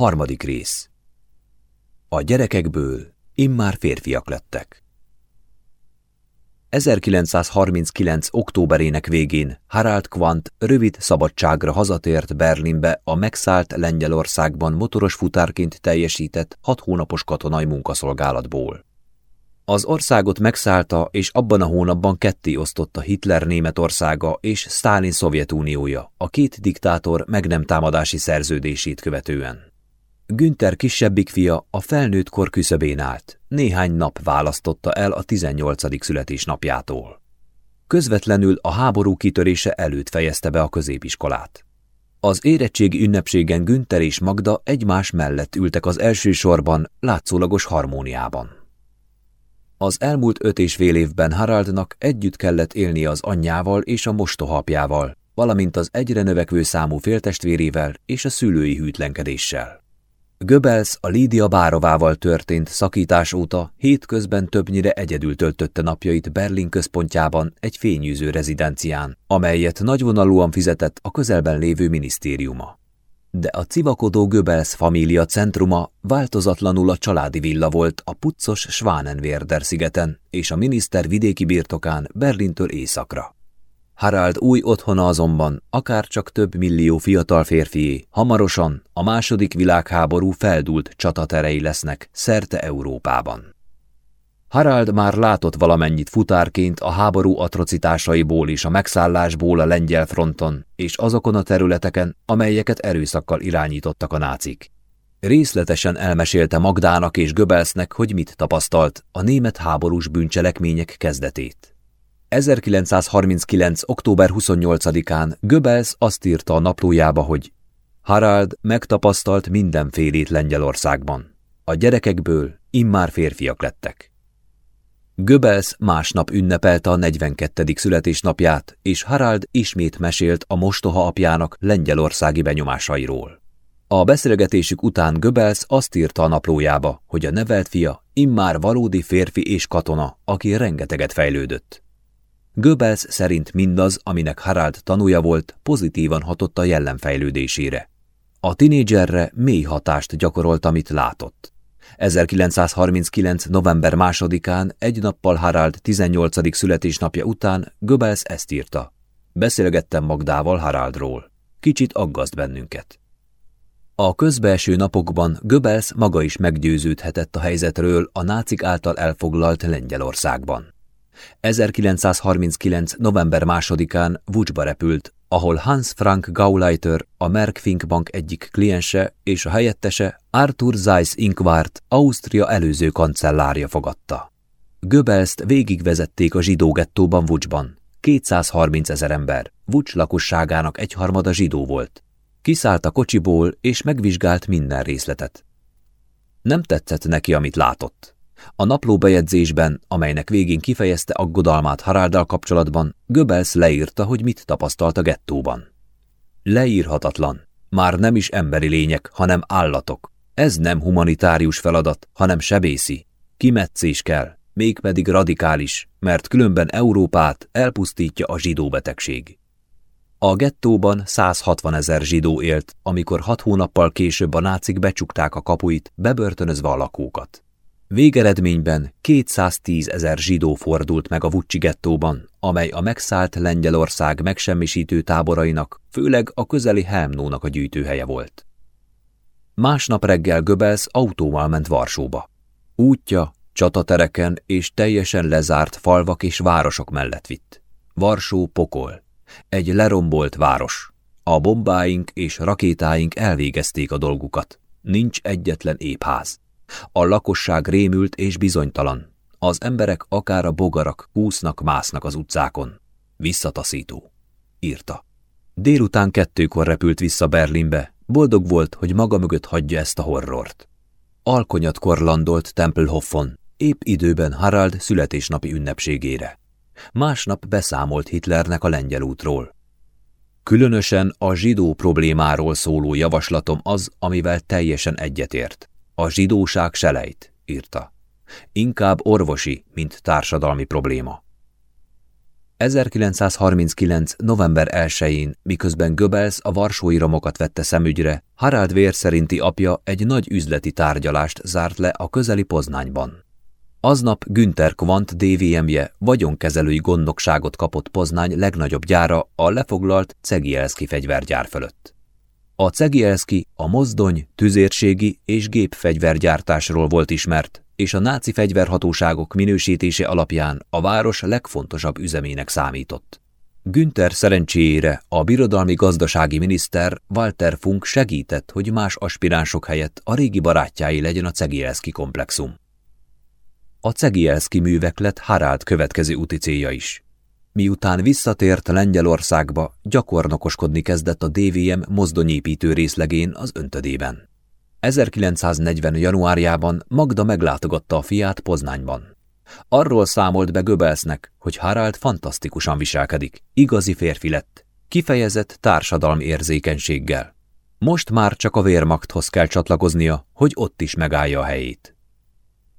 Harmadik rész. A gyerekekből immár férfiak lettek. 1939. októberének végén Harald Quandt rövid szabadságra hazatért Berlinbe a megszállt Lengyelországban motoros futárként teljesített hat hónapos katonai munkaszolgálatból. Az országot megszállta, és abban a hónapban ketté osztotta Hitler Németországa és Sztálin Szovjetuniója, a két diktátor meg nem támadási szerződését követően. Günther kisebbik fia a felnőtt kor küszöbén állt, néhány nap választotta el a 18. születésnapjától. Közvetlenül a háború kitörése előtt fejezte be a középiskolát. Az érettségi ünnepségen Günther és Magda egymás mellett ültek az első sorban, látszólagos harmóniában. Az elmúlt öt és fél évben Haraldnak együtt kellett élnie az anyjával és a mostohapjával, valamint az egyre növekvő számú féltestvérével és a szülői hűtlenkedéssel. Göbels a Lídia Bárovával történt szakítás óta hétközben többnyire egyedül töltötte napjait Berlin központjában egy fényűző rezidencián, amelyet nagyvonalúan fizetett a közelben lévő minisztériuma. De a civakodó Göbels família centruma változatlanul a családi villa volt a puccos Schwanenwerder szigeten és a miniszter vidéki birtokán Berlintől északra. Harald új otthona azonban, akár csak több millió fiatal férfié, hamarosan a második világháború feldult csataterei lesznek szerte Európában. Harald már látott valamennyit futárként a háború atrocitásaiból és a megszállásból a lengyel fronton, és azokon a területeken, amelyeket erőszakkal irányítottak a nácik. Részletesen elmesélte Magdának és Göbelsznek, hogy mit tapasztalt a német háborús bűncselekmények kezdetét. 1939. október 28-án Goebbels azt írta a naplójába, hogy Harald megtapasztalt mindenfélét Lengyelországban. A gyerekekből immár férfiak lettek. Goebbels másnap ünnepelte a 42. születésnapját, és Harald ismét mesélt a mostoha apjának lengyelországi benyomásairól. A beszélgetésük után Goebbels azt írta a naplójába, hogy a nevelt fia immár valódi férfi és katona, aki rengeteget fejlődött. Goebbels szerint mindaz, aminek Harald tanúja volt, pozitívan hatott a jellemfejlődésére. A tinédzserre mély hatást gyakorolt, amit látott. 1939. november másodikán, egy nappal Harald 18. születésnapja után Goebbels ezt írta. Beszélgettem Magdával Haraldról. Kicsit aggaszt bennünket. A közbelső napokban Goebbels maga is meggyőződhetett a helyzetről a nácik által elfoglalt Lengyelországban. 1939. november másodikán Vucsba repült, ahol Hans Frank Gauleiter, a Merck Fink Bank egyik kliense és a helyettese Arthur Zeiss Inquart, Ausztria előző kancellárja fogadta. Göbelszt végigvezették a zsidó gettóban Vucsban. 230 ezer ember, Vucs lakosságának egyharmada zsidó volt. Kiszállt a kocsiból és megvizsgált minden részletet. Nem tetszett neki, amit látott. A naplóbejegyzésben, amelynek végén kifejezte aggodalmát Haráldal kapcsolatban, Göbels leírta, hogy mit tapasztalt a gettóban. Leírhatatlan. Már nem is emberi lények, hanem állatok. Ez nem humanitárius feladat, hanem sebészi. Kimetszés kell, mégpedig radikális, mert különben Európát elpusztítja a zsidó betegség. A gettóban 160 ezer zsidó élt, amikor hat hónappal később a nácik becsukták a kapuit, bebörtönözve a lakókat. Végeredményben 210 ezer zsidó fordult meg a Vucsi gettóban, amely a megszállt Lengyelország megsemmisítő táborainak, főleg a közeli Helmnónak a gyűjtőhelye volt. Másnap reggel Göbels autóval ment Varsóba. Útja csatatereken és teljesen lezárt falvak és városok mellett vitt. Varsó pokol. Egy lerombolt város. A bombáink és rakétáink elvégezték a dolgukat. Nincs egyetlen épház. A lakosság rémült és bizonytalan. Az emberek akár a bogarak kúsznak, másznak az utcákon. Visszataszító. Írta. Délután kettőkor repült vissza Berlinbe. Boldog volt, hogy maga mögött hagyja ezt a horrort. Alkonyatkor landolt Tempelhoffon, épp időben Harald születésnapi ünnepségére. Másnap beszámolt Hitlernek a lengyel útról. Különösen a zsidó problémáról szóló javaslatom az, amivel teljesen egyetért. A zsidóság selejt, írta. Inkább orvosi, mint társadalmi probléma. 1939. november 1-én, miközben Goebbels a varsói romokat vette szemügyre, Harald vér szerinti apja egy nagy üzleti tárgyalást zárt le a közeli Poznányban. Aznap Günther Quant DVM-je vagyonkezelői gondnokságot kapott Poznány legnagyobb gyára a lefoglalt Cegielszki fegyvergyár fölött. A Cegielszki a mozdony, tüzérségi és gépfegyvergyártásról volt ismert, és a náci fegyverhatóságok minősítése alapján a város legfontosabb üzemének számított. Günther szerencséjére a birodalmi gazdasági miniszter Walter Funk segített, hogy más aspiránsok helyett a régi barátjái legyen a Cegielszki komplexum. A Cegielszki művek lett Harald következő úti célja is. Miután visszatért Lengyelországba, gyakornokoskodni kezdett a DVM mozdonyépítő részlegén az öntödében. 1940. januárjában Magda meglátogatta a fiát Poznányban. Arról számolt be Göbelsznek, hogy Harald fantasztikusan viselkedik, igazi férfi lett, kifejezett társadalmi érzékenységgel. Most már csak a Wehrmachthoz kell csatlakoznia, hogy ott is megállja a helyét.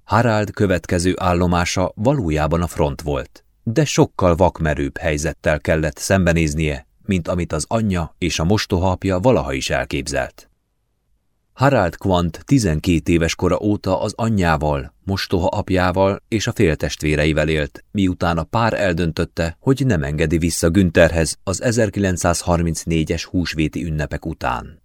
Harald következő állomása valójában a front volt, de sokkal vakmerőbb helyzettel kellett szembenéznie, mint amit az anyja és a mostohapja valaha is elképzelt. Harald Quant 12 éves kora óta az anyjával, mostoha apjával és a féltestvéreivel élt, miután a pár eldöntötte, hogy nem engedi vissza Güntherhez az 1934-es húsvéti ünnepek után.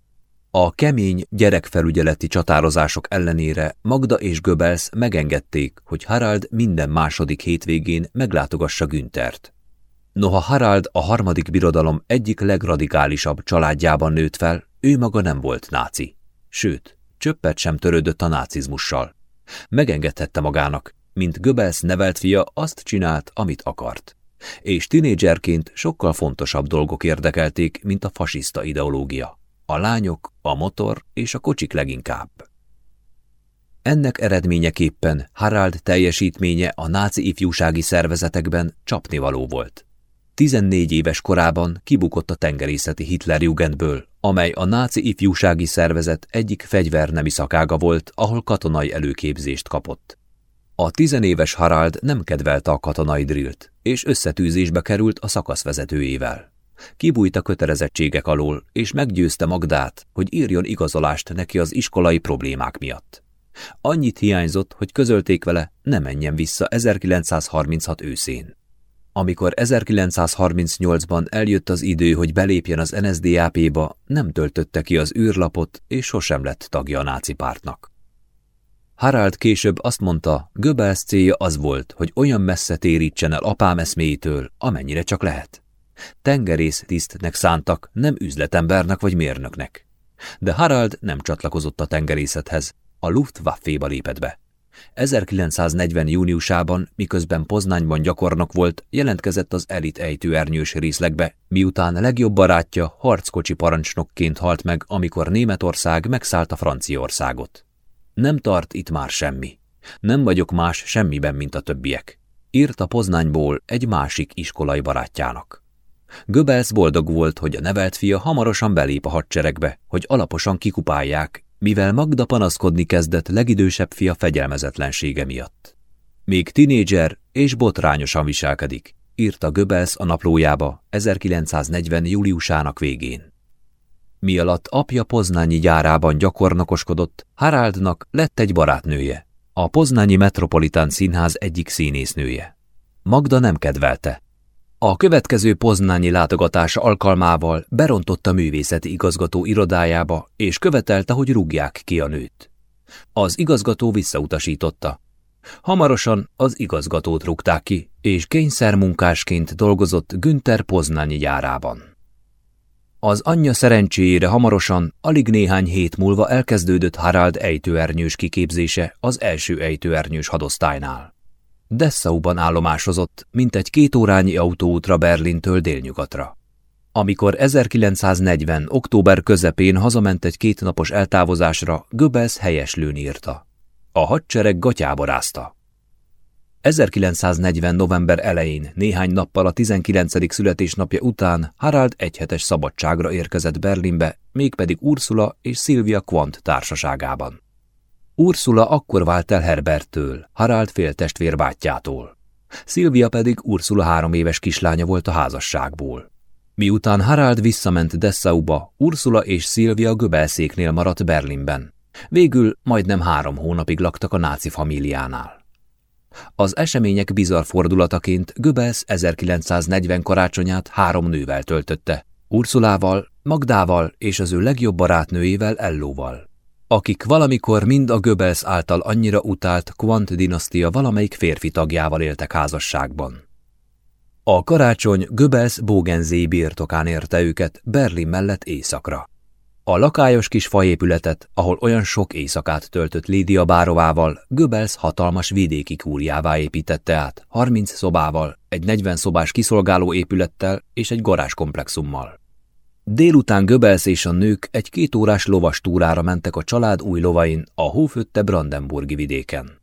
A kemény gyerekfelügyeleti csatározások ellenére Magda és Göbels megengedték, hogy Harald minden második hétvégén meglátogassa Günthert. Noha Harald a harmadik birodalom egyik legradikálisabb családjában nőtt fel, ő maga nem volt náci. Sőt, csöppet sem törődött a nácizmussal. Megengedhette magának, mint Göbels nevelt fia azt csinált, amit akart. És tinédzserként sokkal fontosabb dolgok érdekelték, mint a fasiszta ideológia a lányok, a motor és a kocsik leginkább. Ennek eredményeképpen Harald teljesítménye a náci ifjúsági szervezetekben csapnivaló volt. 14 éves korában kibukott a tengerészeti Hitlerjugendből, amely a náci ifjúsági szervezet egyik fegyvernemi szakága volt, ahol katonai előképzést kapott. A tizenéves Harald nem kedvelte a katonai drillt, és összetűzésbe került a szakaszvezetőjével. Kibújt a kötelezettségek alól, és meggyőzte Magdát, hogy írjon igazolást neki az iskolai problémák miatt. Annyit hiányzott, hogy közölték vele, ne menjen vissza 1936 őszén. Amikor 1938-ban eljött az idő, hogy belépjen az NSDAP-ba, nem töltötte ki az űrlapot, és sosem lett tagja a náci pártnak. Harald később azt mondta, Goebbels célja az volt, hogy olyan messze térítsen el apám eszméjétől, amennyire csak lehet. Tengerész tisztnek szántak, nem üzletembernek vagy mérnöknek. De Harald nem csatlakozott a tengerészethez, a Luftwaffe-ba lépett be. 1940. júniusában, miközben Poznányban gyakornok volt, jelentkezett az elit ejtőernyős részlegbe, miután legjobb barátja harckocsi parancsnokként halt meg, amikor Németország megszállta Franciaországot. Nem tart itt már semmi. Nem vagyok más semmiben, mint a többiek. Írta Poznányból egy másik iskolai barátjának. Göbels boldog volt, hogy a nevelt fia hamarosan belép a hadseregbe, hogy alaposan kikupálják, mivel Magda panaszkodni kezdett legidősebb fia fegyelmezetlensége miatt. Még tinédzser és botrányosan viselkedik, írta Göbels a naplójába 1940. júliusának végén. Mi alatt apja poznányi gyárában gyakornokoskodott, Haraldnak lett egy barátnője, a Poznányi Metropolitán Színház egyik színésznője. Magda nem kedvelte, a következő poznányi látogatása alkalmával berontott a művészeti igazgató irodájába, és követelte, hogy rúgják ki a nőt. Az igazgató visszautasította. Hamarosan az igazgatót rúgták ki, és kényszermunkásként dolgozott Günther poznányi gyárában. Az anyja szerencséjére hamarosan, alig néhány hét múlva elkezdődött Harald ejtőernyős kiképzése az első ejtőernyős hadosztálynál. Dessauban állomásozott, mint egy kétórányi autóútra Berlintől délnyugatra. Amikor 1940. október közepén hazament egy kétnapos eltávozásra, Göbbels helyeslőn írta. A hadsereg gatyába rázta. 1940. november elején, néhány nappal a 19. születésnapja után Harald egyhetes szabadságra érkezett Berlinbe, mégpedig Ursula és Sylvia Quant társaságában. Ursula akkor vált el Herberttől, Harald féltestvér bátyjától. Szilvia pedig Ursula három éves kislánya volt a házasságból. Miután Harald visszament Dessauba, Ursula és Szilvia Göbelszéknél maradt Berlinben. Végül majdnem három hónapig laktak a náci famíliánál. Az események bizarr fordulataként Göbels 1940 karácsonyát három nővel töltötte, Ursulával, Magdával és az ő legjobb barátnőjével Ellóval, akik valamikor mind a Göbels által annyira utált Quant dinasztia valamelyik férfi tagjával éltek házasságban. A karácsony Göbels Bogenzé birtokán érte őket Berlin mellett éjszakra. A lakályos kis faépületet, ahol olyan sok éjszakát töltött Lídia Bárovával, Göbels hatalmas vidéki kúriává építette át, 30 szobával, egy 40 szobás kiszolgáló épülettel és egy garázskomplexummal. Délután Göbels és a nők egy kétórás lovas túrára mentek a család új lovain a hófötte Brandenburgi vidéken.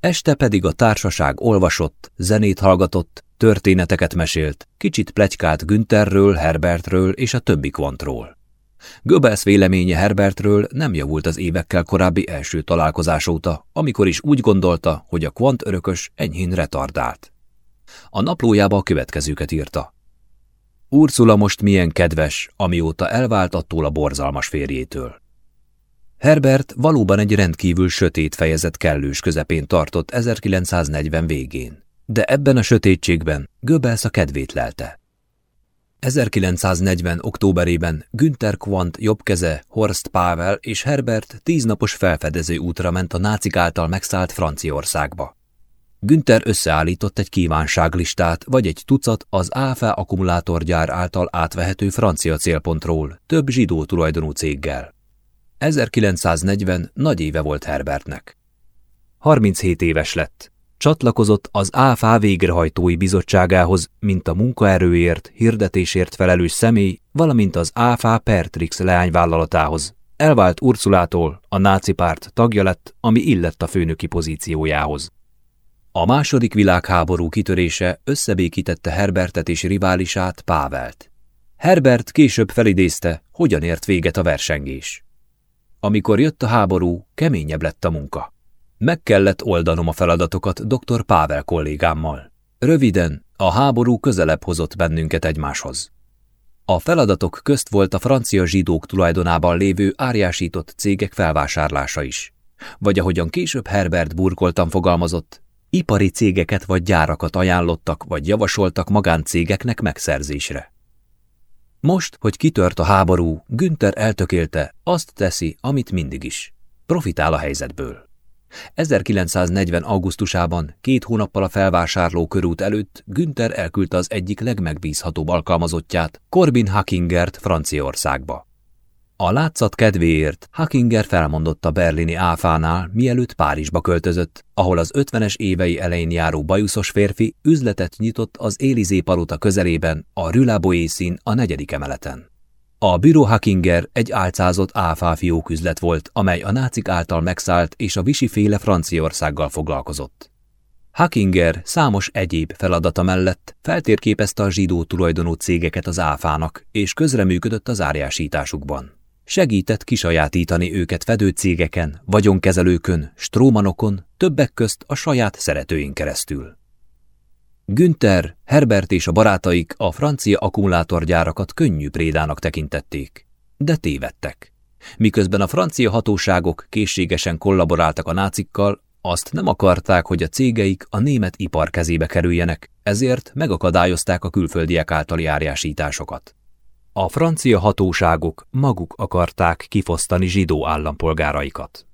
Este pedig a társaság olvasott, zenét hallgatott, történeteket mesélt, kicsit plegykált Güntherről, Herbertről és a többi kvantról. Göbels véleménye Herbertről nem javult az évekkel korábbi első találkozás óta, amikor is úgy gondolta, hogy a kvant örökös enyhén retardált. A naplójába a következőket írta. Ursula most milyen kedves, amióta elvált attól a borzalmas férjétől. Herbert valóban egy rendkívül sötét fejezet kellős közepén tartott 1940 végén, de ebben a sötétségben Göbels a kedvét lelte. 1940. októberében Günther Quandt jobbkeze Horst Pavel és Herbert tíznapos felfedező útra ment a nácik által megszállt Franciaországba. Günther összeállított egy kívánságlistát, vagy egy tucat az AFA akkumulátorgyár által átvehető francia célpontról, több zsidó tulajdonú céggel. 1940 nagy éve volt Herbertnek. 37 éves lett, Csatlakozott az ÁFA végrehajtói bizottságához, mint a munkaerőért, hirdetésért felelős személy, valamint az ÁFA Pertrix leányvállalatához. Elvált Ursulától, a náci párt tagja lett, ami illett a főnöki pozíciójához. A második világháború kitörése összebékítette Herbertet és riválisát, Pávelt. Herbert később felidézte, hogyan ért véget a versengés. Amikor jött a háború, keményebb lett a munka. Meg kellett oldanom a feladatokat dr. Pável kollégámmal. Röviden, a háború közelebb hozott bennünket egymáshoz. A feladatok közt volt a francia zsidók tulajdonában lévő árjásított cégek felvásárlása is. Vagy ahogyan később Herbert burkoltan fogalmazott, ipari cégeket vagy gyárakat ajánlottak vagy javasoltak magáncégeknek megszerzésre. Most, hogy kitört a háború, Günther eltökélte, azt teszi, amit mindig is. Profitál a helyzetből. 1940. augusztusában, két hónappal a felvásárló körút előtt Günther elküldte az egyik legmegbízhatóbb alkalmazottját, Corbin Hackingert Franciaországba. A látszat kedvéért Hackinger felmondott a berlini áfánál, mielőtt Párizsba költözött, ahol az 50-es évei elején járó bajuszos férfi üzletet nyitott az Élizé palota közelében, a Rülaboé szín a negyedik emeleten. A Büro Hackinger egy álcázott áfá üzlet volt, amely a nácik által megszállt és a visiféle Franciaországgal foglalkozott. Hackinger számos egyéb feladata mellett feltérképezte a zsidó tulajdonú cégeket az áfának, és közreműködött az árjásításukban. Segített kisajátítani őket fedő cégeken, vagyonkezelőkön, strómanokon, többek közt a saját szeretőin keresztül. Günther, Herbert és a barátaik a francia akkumulátorgyárakat könnyű prédának tekintették, de tévedtek. Miközben a francia hatóságok készségesen kollaboráltak a nácikkal, azt nem akarták, hogy a cégeik a német ipar kezébe kerüljenek, ezért megakadályozták a külföldiek általi járjásításokat. A francia hatóságok maguk akarták kifosztani zsidó állampolgáraikat.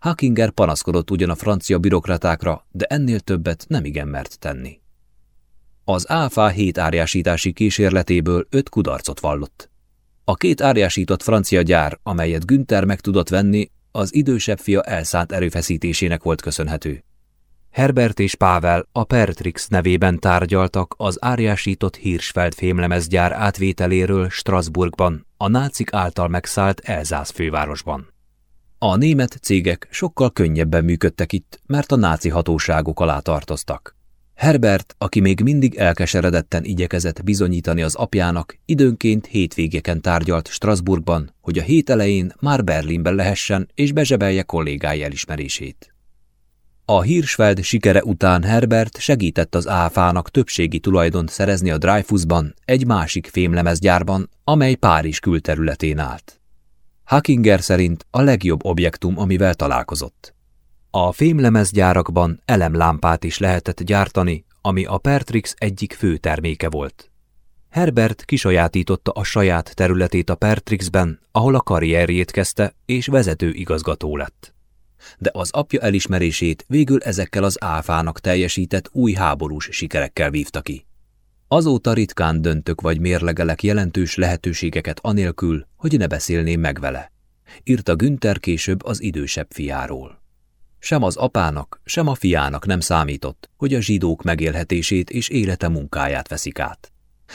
Hackinger panaszkodott ugyan a francia bürokratákra, de ennél többet nem igen mert tenni. Az ÁFA hét árjásítási kísérletéből öt kudarcot vallott. A két árjásított francia gyár, amelyet Günther meg tudott venni, az idősebb fia elszánt erőfeszítésének volt köszönhető. Herbert és Pável a Pertrix nevében tárgyaltak az árjásított Hirschfeld fémlemezgyár átvételéről Strasbourgban, a nácik által megszállt Elzász fővárosban. A német cégek sokkal könnyebben működtek itt, mert a náci hatóságok alá tartoztak. Herbert, aki még mindig elkeseredetten igyekezett bizonyítani az apjának, időnként hétvégeken tárgyalt Strasbourgban, hogy a hét elején már Berlinben lehessen és bezsebelje kollégái elismerését. A Hirschfeld sikere után Herbert segített az áfának többségi tulajdont szerezni a Dreyfusban, egy másik fémlemezgyárban, amely Párizs külterületén állt. Hackinger szerint a legjobb objektum, amivel találkozott. A fémlemezgyárakban elemlámpát is lehetett gyártani, ami a Pertrix egyik fő terméke volt. Herbert kisajátította a saját területét a Pertrixben, ahol a karrierjét kezdte, és vezető igazgató lett. De az apja elismerését végül ezekkel az áfának teljesített új háborús sikerekkel vívta ki. Azóta ritkán döntök vagy mérlegelek jelentős lehetőségeket anélkül, hogy ne beszélném meg vele. Írta Günther később az idősebb fiáról. Sem az apának, sem a fiának nem számított, hogy a zsidók megélhetését és élete munkáját veszik át.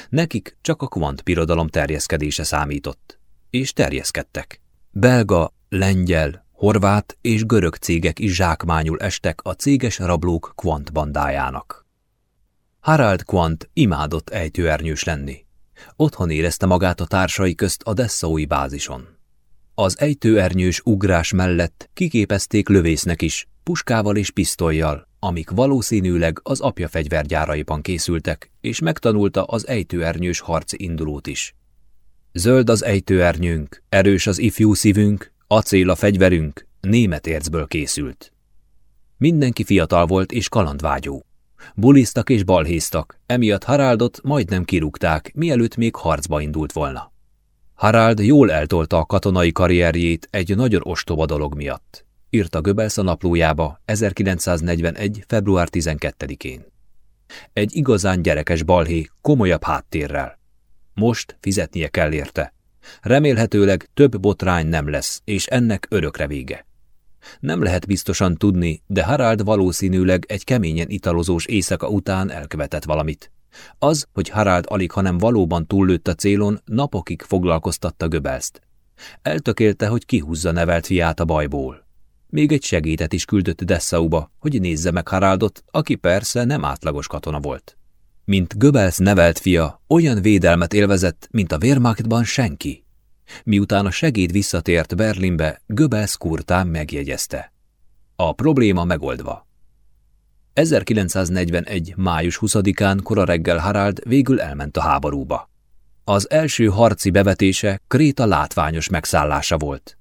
Nekik csak a kvantpirodalom terjeszkedése számított. És terjeszkedtek. Belga, lengyel, horvát és görög cégek is zsákmányul estek a céges rablók kvant bandájának. Harald Quant imádott ejtőernyős lenni. Otthon érezte magát a társai közt a Dessaui bázison. Az ejtőernyős ugrás mellett kiképezték lövésznek is, puskával és pisztolyjal, amik valószínűleg az apja fegyvergyáraiban készültek, és megtanulta az ejtőernyős harci indulót is. Zöld az ejtőernyőnk, erős az ifjú szívünk, acél a fegyverünk, német ércből készült. Mindenki fiatal volt és kalandvágyó. Bulisztak és balhéztak, emiatt Haraldot majdnem kirúgták, mielőtt még harcba indult volna. Harald jól eltolta a katonai karrierjét egy nagyon ostoba dolog miatt, írta Göbelsz a naplójába 1941. február 12-én. Egy igazán gyerekes balhé, komolyabb háttérrel. Most fizetnie kell érte. Remélhetőleg több botrány nem lesz, és ennek örökre vége. Nem lehet biztosan tudni, de Harald valószínűleg egy keményen italozós éjszaka után elkövetett valamit. Az, hogy Harald alig, hanem valóban túllőtt a célon, napokig foglalkoztatta Göbelszt. Eltökélte, hogy kihúzza nevelt fiát a bajból. Még egy segédet is küldött Dessauba, hogy nézze meg Haraldot, aki persze nem átlagos katona volt. Mint Göbels nevelt fia, olyan védelmet élvezett, mint a Wehrmachtban senki. Miután a segéd visszatért Berlinbe, Göbels kurtán megjegyezte. A probléma megoldva. 1941. május 20-án kora reggel Harald végül elment a háborúba. Az első harci bevetése Kréta látványos megszállása volt.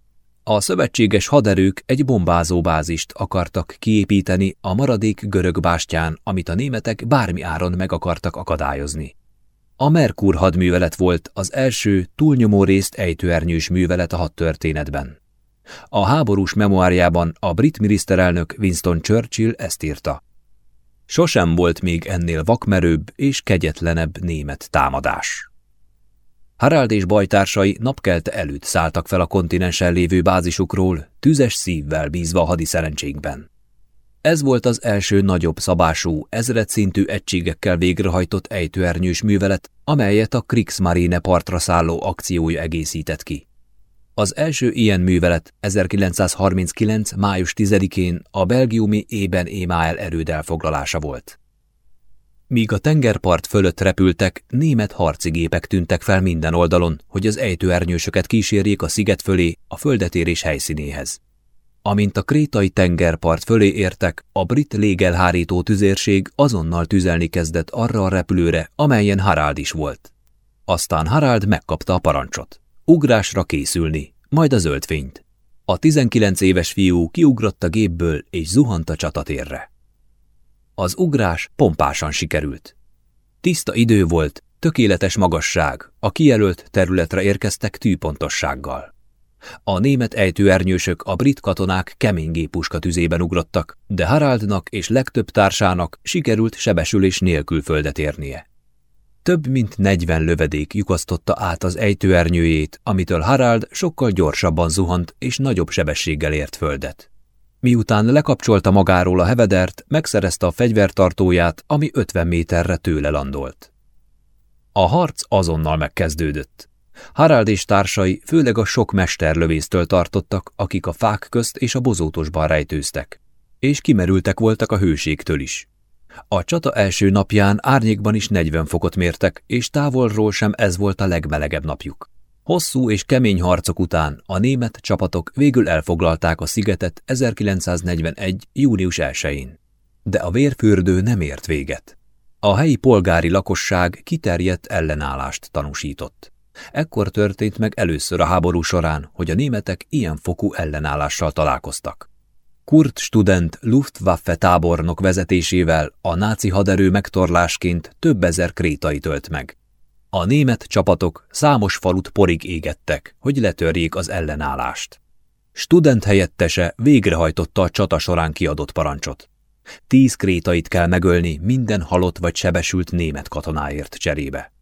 A szövetséges haderők egy bombázóbázist akartak kiépíteni a maradék görög bástyán, amit a németek bármi áron meg akartak akadályozni. A Merkur hadművelet volt az első túlnyomó részt ejtőernyős művelet a hadtörténetben. A háborús memoárjában a brit miniszterelnök Winston Churchill ezt írta. Sosem volt még ennél vakmerőbb és kegyetlenebb német támadás. Harald és bajtársai napkelte előtt szálltak fel a kontinensen lévő bázisukról, tüzes szívvel bízva a hadi szerencsénkben. Ez volt az első nagyobb szabású, ezred szintű egységekkel végrehajtott ejtőernyős művelet, amelyet a Kriegsmarine partra szálló akciója egészített ki. Az első ilyen művelet 1939. május 10-én a belgiumi ében Émael erőd elfoglalása volt. Míg a tengerpart fölött repültek, német harci gépek tűntek fel minden oldalon, hogy az ejtőernyősöket kísérjék a sziget fölé, a földetérés helyszínéhez. Amint a krétai tengerpart fölé értek, a brit légelhárító tüzérség azonnal tüzelni kezdett arra a repülőre, amelyen Harald is volt. Aztán Harald megkapta a parancsot. Ugrásra készülni, majd a zöld fényt. A 19 éves fiú kiugrott a gépből és zuhant a csatatérre. Az ugrás pompásan sikerült. Tiszta idő volt, tökéletes magasság, a kijelölt területre érkeztek tűpontossággal. A német ejtőernyősök a brit katonák kemény gépuska tüzében ugrottak, de Haraldnak és legtöbb társának sikerült sebesülés nélkül földet érnie. Több mint negyven lövedék lyukasztotta át az ejtőernyőjét, amitől Harald sokkal gyorsabban zuhant és nagyobb sebességgel ért földet. Miután lekapcsolta magáról a hevedert, megszerezte a fegyvertartóját, ami 50 méterre tőle landolt. A harc azonnal megkezdődött. Harald és társai főleg a sok mesterlövésztől tartottak, akik a fák közt és a bozótosban rejtőztek, és kimerültek voltak a hőségtől is. A csata első napján árnyékban is 40 fokot mértek, és távolról sem ez volt a legmelegebb napjuk. Hosszú és kemény harcok után a német csapatok végül elfoglalták a szigetet 1941. június 1-én. De a vérfürdő nem ért véget. A helyi polgári lakosság kiterjedt ellenállást tanúsított. Ekkor történt meg először a háború során, hogy a németek ilyen fokú ellenállással találkoztak. Kurt Student Luftwaffe tábornok vezetésével a náci haderő megtorlásként több ezer krétai tölt meg. A német csapatok számos falut porig égettek, hogy letörjék az ellenállást. Student helyettese végrehajtotta a csata során kiadott parancsot. Tíz krétait kell megölni minden halott vagy sebesült német katonáért cserébe.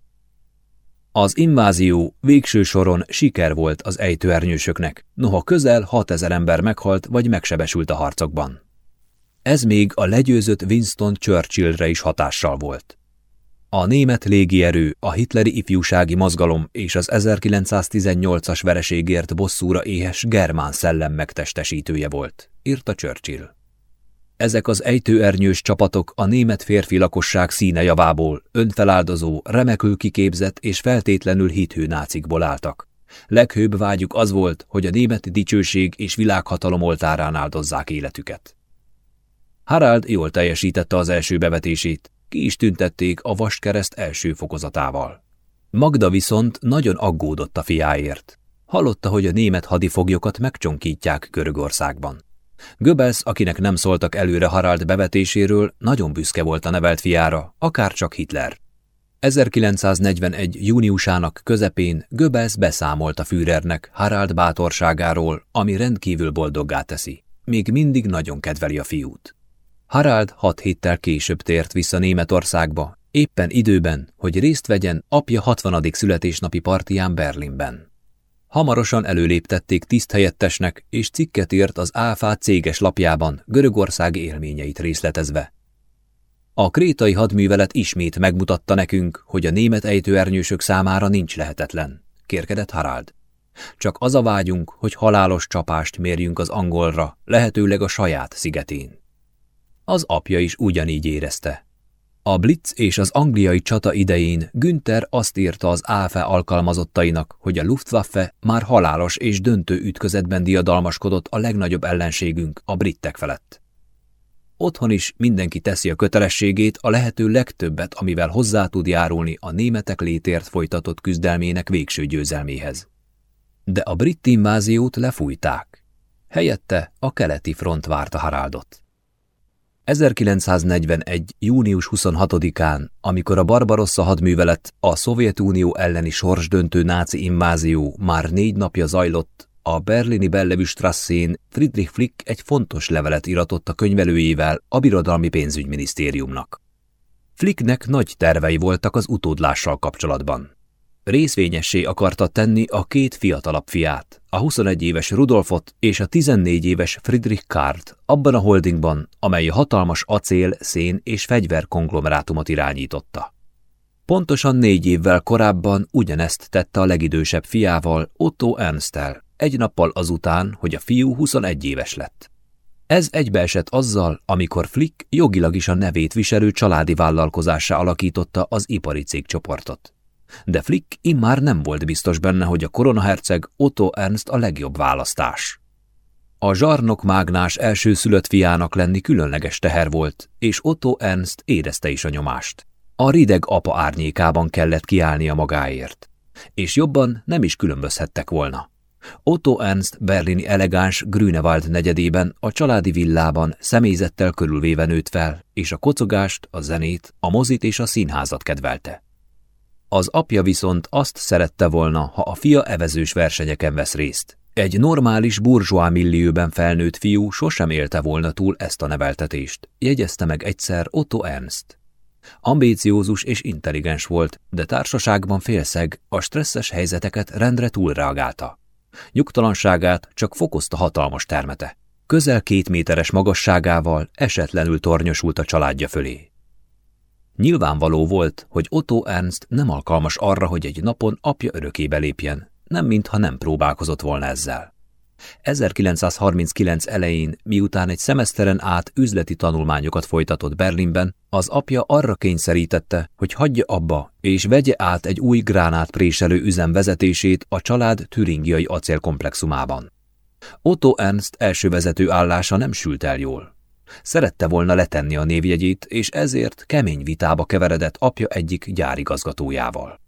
Az invázió végső soron siker volt az ejtőernyősöknek, noha közel 6000 ember meghalt vagy megsebesült a harcokban. Ez még a legyőzött Winston Churchillre is hatással volt. A német légierő, a hitleri ifjúsági mozgalom és az 1918-as vereségért bosszúra éhes germán szellem megtestesítője volt, írta Churchill. Ezek az ejtőernyős csapatok a német férfi lakosság színe javából, önfeláldozó, remekül kiképzett és feltétlenül hithő nácikból álltak. Leghőbb vágyuk az volt, hogy a német dicsőség és világhatalom oltárán áldozzák életüket. Harald jól teljesítette az első bevetését, ki is tüntették a vaskereszt első fokozatával. Magda viszont nagyon aggódott a fiáért. Hallotta, hogy a német hadifoglyokat megcsonkítják Görögországban. Göbbels, akinek nem szóltak előre Harald bevetéséről, nagyon büszke volt a nevelt fiára, akár csak Hitler. 1941. júniusának közepén Göbbels beszámolt a Führernek Harald bátorságáról, ami rendkívül boldoggá teszi. Még mindig nagyon kedveli a fiút. Harald hat héttel később tért vissza Németországba, éppen időben, hogy részt vegyen apja 60. születésnapi partiján Berlinben. Hamarosan előléptették tiszthelyettesnek, és cikket írt az ÁFA céges lapjában, Görögország élményeit részletezve. A krétai hadművelet ismét megmutatta nekünk, hogy a német ejtőernyősök számára nincs lehetetlen, kérkedett Harald. Csak az a vágyunk, hogy halálos csapást mérjünk az angolra, lehetőleg a saját szigetén. Az apja is ugyanígy érezte. A Blitz és az angliai csata idején Günther azt írta az ÁFE alkalmazottainak, hogy a Luftwaffe már halálos és döntő ütközetben diadalmaskodott a legnagyobb ellenségünk, a brittek felett. Otthon is mindenki teszi a kötelességét, a lehető legtöbbet, amivel hozzá tud járulni a németek létért folytatott küzdelmének végső győzelméhez. De a brit inváziót lefújták. Helyette a keleti front várta Haraldot. 1941. június 26-án, amikor a Barbarossa hadművelet, a Szovjetunió elleni sorsdöntő náci invázió már négy napja zajlott, a berlini Bellevue-strasszén Friedrich Flick egy fontos levelet iratott a könyvelőjével a Birodalmi Pénzügyminisztériumnak. Flicknek nagy tervei voltak az utódlással kapcsolatban. Részvényessé akarta tenni a két fiatalabb fiát, a 21 éves Rudolfot és a 14 éves Friedrich Kart abban a holdingban, amely a hatalmas acél, szén és fegyver konglomerátumot irányította. Pontosan négy évvel korábban ugyanezt tette a legidősebb fiával, Otto Ernsttel, egy nappal azután, hogy a fiú 21 éves lett. Ez egybeesett azzal, amikor Flick jogilag is a nevét viselő családi vállalkozássá alakította az ipari cégcsoportot de Flick immár nem volt biztos benne, hogy a koronaherceg Otto Ernst a legjobb választás. A zsarnok mágnás elsőszülött fiának lenni különleges teher volt, és Otto Ernst érezte is a nyomást. A rideg apa árnyékában kellett kiállnia magáért, és jobban nem is különbözhettek volna. Otto Ernst berlini elegáns Grünewald negyedében, a családi villában személyzettel körülvéve nőtt fel, és a kocogást, a zenét, a mozit és a színházat kedvelte. Az apja viszont azt szerette volna, ha a fia evezős versenyeken vesz részt. Egy normális burzsóá millióben felnőtt fiú sosem élte volna túl ezt a neveltetést, jegyezte meg egyszer Otto Ernst. Ambíciózus és intelligens volt, de társaságban félszeg, a stresszes helyzeteket rendre túlreagálta. Nyugtalanságát csak fokozta hatalmas termete. Közel két méteres magasságával esetlenül tornyosult a családja fölé. Nyilvánvaló volt, hogy Otto Ernst nem alkalmas arra, hogy egy napon apja örökébe lépjen, nem mintha nem próbálkozott volna ezzel. 1939 elején, miután egy szemeszteren át üzleti tanulmányokat folytatott Berlinben, az apja arra kényszerítette, hogy hagyja abba, és vegye át egy új gránátpréselő üzem vezetését a család türingiai acélkomplexumában. Otto Ernst első vezető állása nem sült el jól. Szerette volna letenni a névjegyét, és ezért kemény vitába keveredett apja egyik gyárigazgatójával.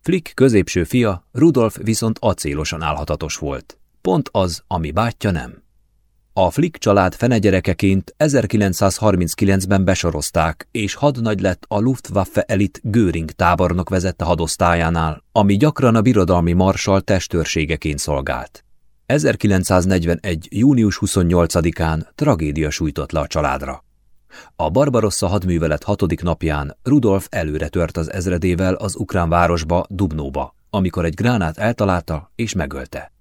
Flick középső fia, Rudolf viszont acélosan állhatatos volt. Pont az, ami bátyja nem. A Flick család fenegyerekeként 1939-ben besorozták, és hadnagy lett a Luftwaffe elit Göring tábornok vezette hadosztályánál, ami gyakran a birodalmi marsal testőrségeként szolgált. 1941. június 28-án tragédia sújtott le a családra. A Barbarossa hadművelet hatodik napján Rudolf előre tört az ezredével az ukrán városba, Dubnóba, amikor egy gránát eltalálta és megölte.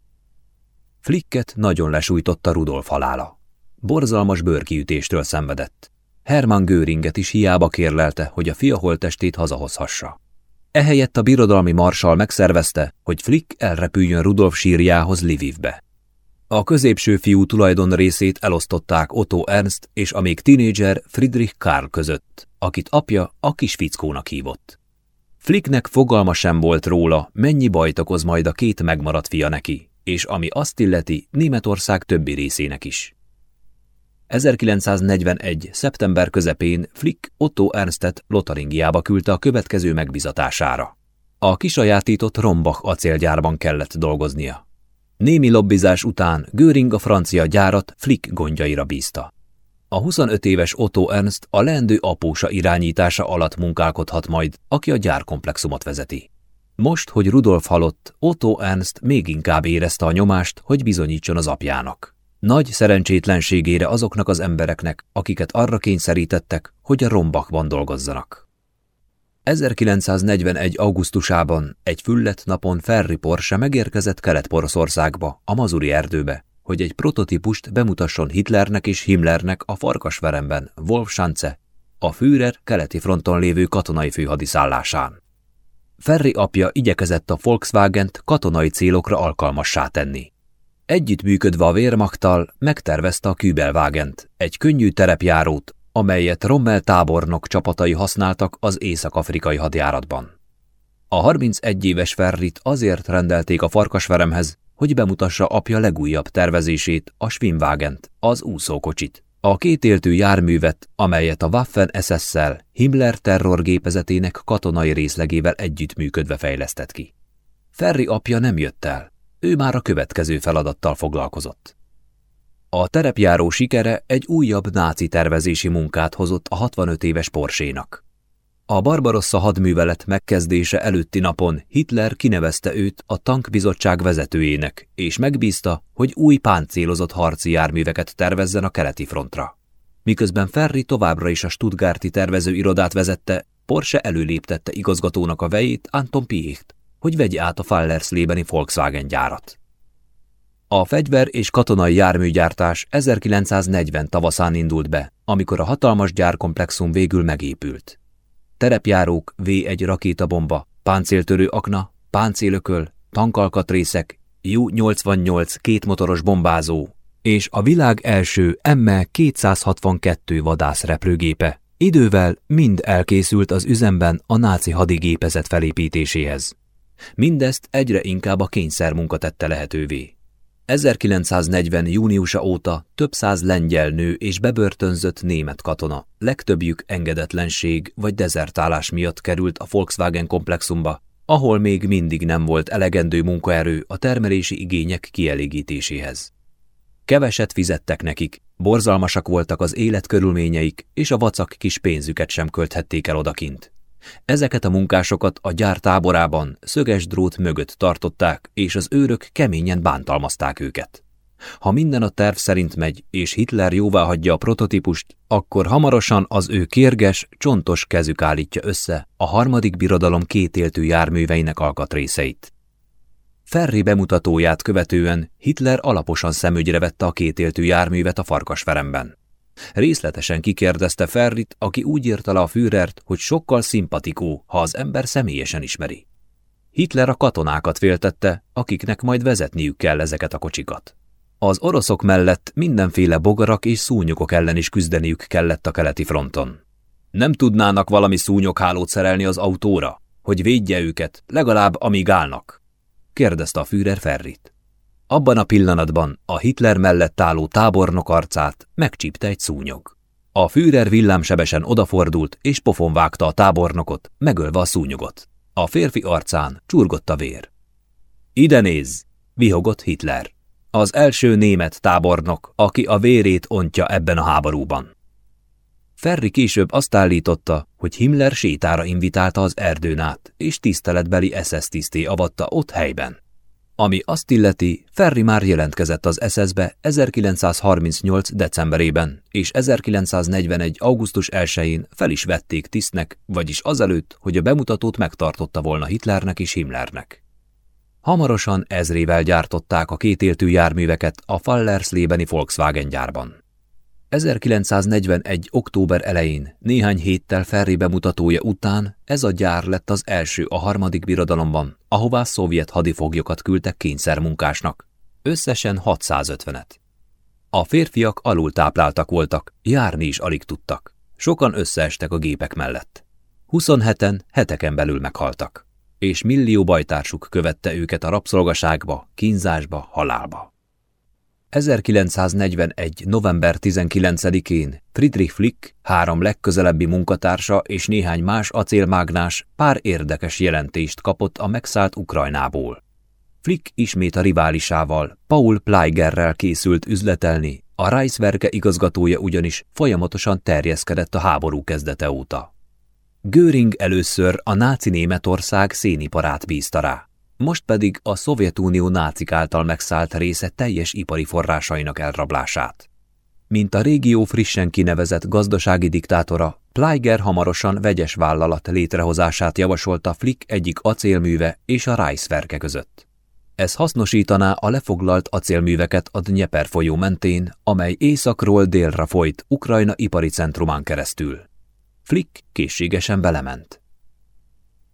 Flicket nagyon lesújtotta Rudolf halála. Borzalmas bőrkiütéstől szenvedett. Hermann Göringet is hiába kérlelte, hogy a fia holtestét hazahozhassa. Ehelyett a birodalmi marsal megszervezte, hogy Flick elrepüljön Rudolf sírjához Lvivbe. A középső fiú tulajdon részét elosztották Otto Ernst és a még tinédzser Friedrich Karl között, akit apja a kis fickónak hívott. Flicknek fogalma sem volt róla, mennyi bajt okoz majd a két megmaradt fia neki, és ami azt illeti Németország többi részének is. 1941. szeptember közepén Flick Otto Ernstet Lotaringiába küldte a következő megbizatására. A kisajátított Rombach acélgyárban kellett dolgoznia. Némi lobbizás után Göring a francia gyárat Flick gondjaira bízta. A 25 éves Otto Ernst a leendő apósa irányítása alatt munkálkodhat majd, aki a gyárkomplexumot vezeti. Most, hogy Rudolf halott, Otto Ernst még inkább érezte a nyomást, hogy bizonyítson az apjának. Nagy szerencsétlenségére azoknak az embereknek, akiket arra kényszerítettek, hogy a rombakban dolgozzanak. 1941. augusztusában egy füllet napon Ferri Porsche megérkezett Kelet-Poroszországba, a Mazuri erdőbe, hogy egy prototípust bemutasson Hitlernek és Himmlernek a Farkasveremben, Wolfschanze, a Führer keleti fronton lévő katonai főhadiszállásán. Ferri apja igyekezett a Volkswagen-t katonai célokra alkalmassá tenni. Együttműködve a Wehrmachtal megtervezte a Kübelwagent, egy könnyű terepjárót, amelyet Rommel tábornok csapatai használtak az észak-afrikai hadjáratban. A 31 éves Ferrit azért rendelték a farkasveremhez, hogy bemutassa apja legújabb tervezését, a Schwimmwagent, az úszókocsit. A kétéltő járművet, amelyet a Waffen SS-szel, Himmler terrorgépezetének katonai részlegével együttműködve fejlesztett ki. Ferri apja nem jött el, ő már a következő feladattal foglalkozott. A terepjáró sikere egy újabb náci tervezési munkát hozott a 65 éves Porsénak. A Barbarossa hadművelet megkezdése előtti napon Hitler kinevezte őt a tankbizottság vezetőjének, és megbízta, hogy új páncélozott harci járműveket tervezzen a keleti frontra. Miközben Ferri továbbra is a Stuttgarti tervezőirodát vezette, Porsche előléptette igazgatónak a vejét Anton Piecht, hogy vegye át a Fallerslebeni Volkswagen gyárat. A fegyver és katonai járműgyártás 1940 tavaszán indult be, amikor a hatalmas gyárkomplexum végül megépült terepjárók, V1 rakétabomba, páncéltörő akna, páncélököl, tankalkatrészek, Ju-88 kétmotoros bombázó és a világ első ME-262 vadászrepülőgépe. Idővel mind elkészült az üzemben a náci hadigépezet felépítéséhez. Mindezt egyre inkább a kényszermunka tette lehetővé. 1940. júniusa óta több száz lengyel nő és bebörtönzött német katona, legtöbbjük engedetlenség vagy dezertálás miatt került a Volkswagen komplexumba, ahol még mindig nem volt elegendő munkaerő a termelési igények kielégítéséhez. Keveset fizettek nekik, borzalmasak voltak az életkörülményeik, és a vacak kis pénzüket sem költhették el odakint. Ezeket a munkásokat a gyár táborában szöges drót mögött tartották, és az őrök keményen bántalmazták őket. Ha minden a terv szerint megy, és Hitler jóvá hagyja a prototípust, akkor hamarosan az ő kérges, csontos kezük állítja össze a harmadik birodalom kétéltő járműveinek alkatrészeit. Ferri bemutatóját követően Hitler alaposan szemügyre vette a kétéltő járművet a farkasveremben. Részletesen kikérdezte Ferrit, aki úgy írta le a Führert, hogy sokkal szimpatikó, ha az ember személyesen ismeri. Hitler a katonákat féltette, akiknek majd vezetniük kell ezeket a kocsikat. Az oroszok mellett mindenféle bogarak és szúnyogok ellen is küzdeniük kellett a keleti fronton. Nem tudnának valami szúnyoghálót szerelni az autóra, hogy védje őket, legalább amíg állnak? kérdezte a Führer Ferrit. Abban a pillanatban a Hitler mellett álló tábornok arcát megcsípte egy szúnyog. A Führer villámsebesen odafordult és pofon vágta a tábornokot, megölve a szúnyogot. A férfi arcán csurgott a vér. Ide nézz! vihogott Hitler. Az első német tábornok, aki a vérét ontja ebben a háborúban. Ferri később azt állította, hogy Himmler sétára invitálta az erdőn át, és tiszteletbeli SS tiszté avatta ott helyben. Ami azt illeti, Ferri már jelentkezett az SS-be 1938. decemberében, és 1941. augusztus 1-én fel is vették tisztnek, vagyis azelőtt, hogy a bemutatót megtartotta volna Hitlernek és Himmlernek. Hamarosan ezrével gyártották a kétéltű járműveket a Fallerslebeni Volkswagen gyárban. 1941. október elején, néhány héttel Ferri bemutatója után ez a gyár lett az első a harmadik birodalomban, ahová szovjet hadifoglyokat küldtek kényszermunkásnak. Összesen 650-et. A férfiak alul tápláltak voltak, járni is alig tudtak. Sokan összeestek a gépek mellett. 27-en heteken belül meghaltak, és millió bajtársuk követte őket a rabszolgaságba, kínzásba, halálba. 1941. november 19-én Friedrich Flick három legközelebbi munkatársa és néhány más acélmágnás pár érdekes jelentést kapott a megszállt Ukrajnából. Flick ismét a riválisával, Paul Pleigerrel készült üzletelni, a Reichswerke igazgatója ugyanis folyamatosan terjeszkedett a háború kezdete óta. Göring először a náci Németország széniparát bízta rá most pedig a Szovjetunió nácik által megszállt része teljes ipari forrásainak elrablását. Mint a régió frissen kinevezett gazdasági diktátora, Pleiger hamarosan vegyes vállalat létrehozását javasolta Flick egyik acélműve és a Reichswerke között. Ez hasznosítaná a lefoglalt acélműveket a Dnieper folyó mentén, amely északról délre folyt Ukrajna ipari centrumán keresztül. Flick készségesen belement.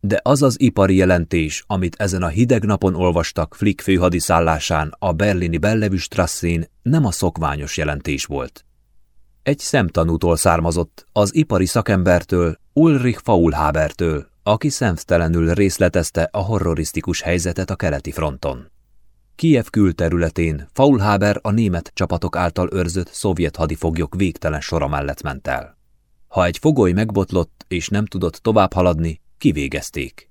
De az az ipari jelentés, amit ezen a hideg napon olvastak Flick főhadiszállásán a berlini Bellevue-strasszén, nem a szokványos jelentés volt. Egy szemtanútól származott, az ipari szakembertől, Ulrich Faulhabertől, aki szemtelenül részletezte a horrorisztikus helyzetet a keleti fronton. Kiev külterületén Faulhaber a német csapatok által őrzött szovjet hadifoglyok végtelen sora mellett ment el. Ha egy fogoly megbotlott és nem tudott tovább haladni, kivégezték.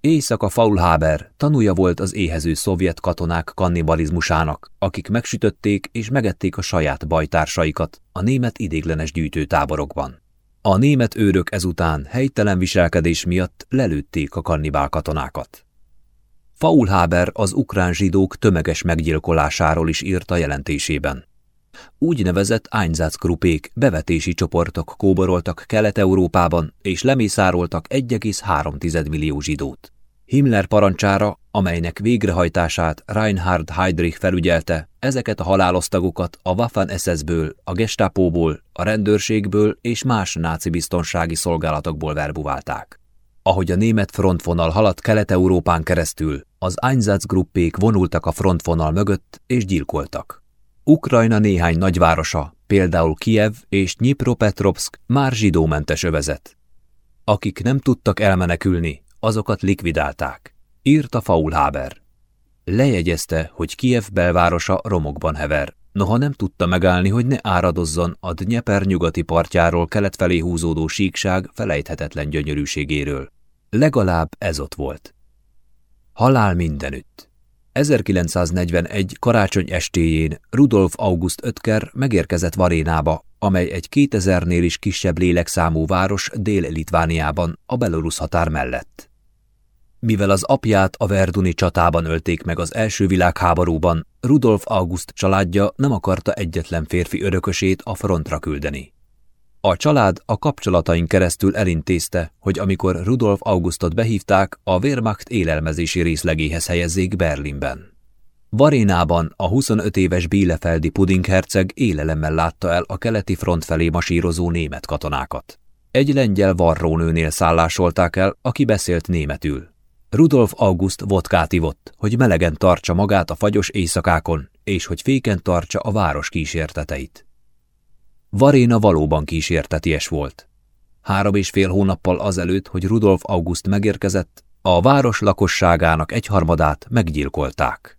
Éjszaka Faulhaber tanúja volt az éhező szovjet katonák kannibalizmusának, akik megsütötték és megették a saját bajtársaikat a német idéglenes gyűjtőtáborokban. A német őrök ezután helytelen viselkedés miatt lelőtték a kannibál katonákat. Faulhaber az ukrán zsidók tömeges meggyilkolásáról is írt a jelentésében. Úgynevezett Einsatzgrupék, bevetési csoportok kóboroltak Kelet-Európában és lemészároltak 1,3 millió zsidót. Himmler parancsára, amelynek végrehajtását Reinhard Heydrich felügyelte, ezeket a halálosztagokat a Waffen-SS-ből, a Gestapóból, a rendőrségből és más náci biztonsági szolgálatokból verbuválták. Ahogy a német frontvonal haladt Kelet-Európán keresztül, az Einsatzgruppék vonultak a frontvonal mögött és gyilkoltak. Ukrajna néhány nagyvárosa, például Kiev és Nyipropetrovsk már zsidómentes övezet. Akik nem tudtak elmenekülni, azokat likvidálták, írta Faulhaber. Lejegyezte, hogy Kiev belvárosa romokban hever, noha nem tudta megállni, hogy ne áradozzon a Dnyeper nyugati partjáról kelet felé húzódó síkság felejthetetlen gyönyörűségéről. Legalább ez ott volt. Halál mindenütt. 1941 karácsony estéjén Rudolf August Ötker megérkezett Varénába, amely egy 2000-nél is kisebb lélekszámú város Dél-Litvániában, a belorusz határ mellett. Mivel az apját a Verduni csatában ölték meg az első világháborúban, Rudolf August családja nem akarta egyetlen férfi örökösét a frontra küldeni. A család a kapcsolataink keresztül elintézte, hogy amikor Rudolf Augustot behívták, a Wehrmacht élelmezési részlegéhez helyezzék Berlinben. Varénában a 25 éves Bielefeldi pudingherceg élelemmel látta el a keleti front felé masírozó német katonákat. Egy lengyel varrónőnél szállásolták el, aki beszélt németül. Rudolf August vodkát ivott, hogy melegen tartsa magát a fagyos éjszakákon, és hogy féken tartsa a város kísérteteit. Varéna valóban kísérteties volt. Három és fél hónappal azelőtt, hogy Rudolf August megérkezett, a város lakosságának egyharmadát meggyilkolták.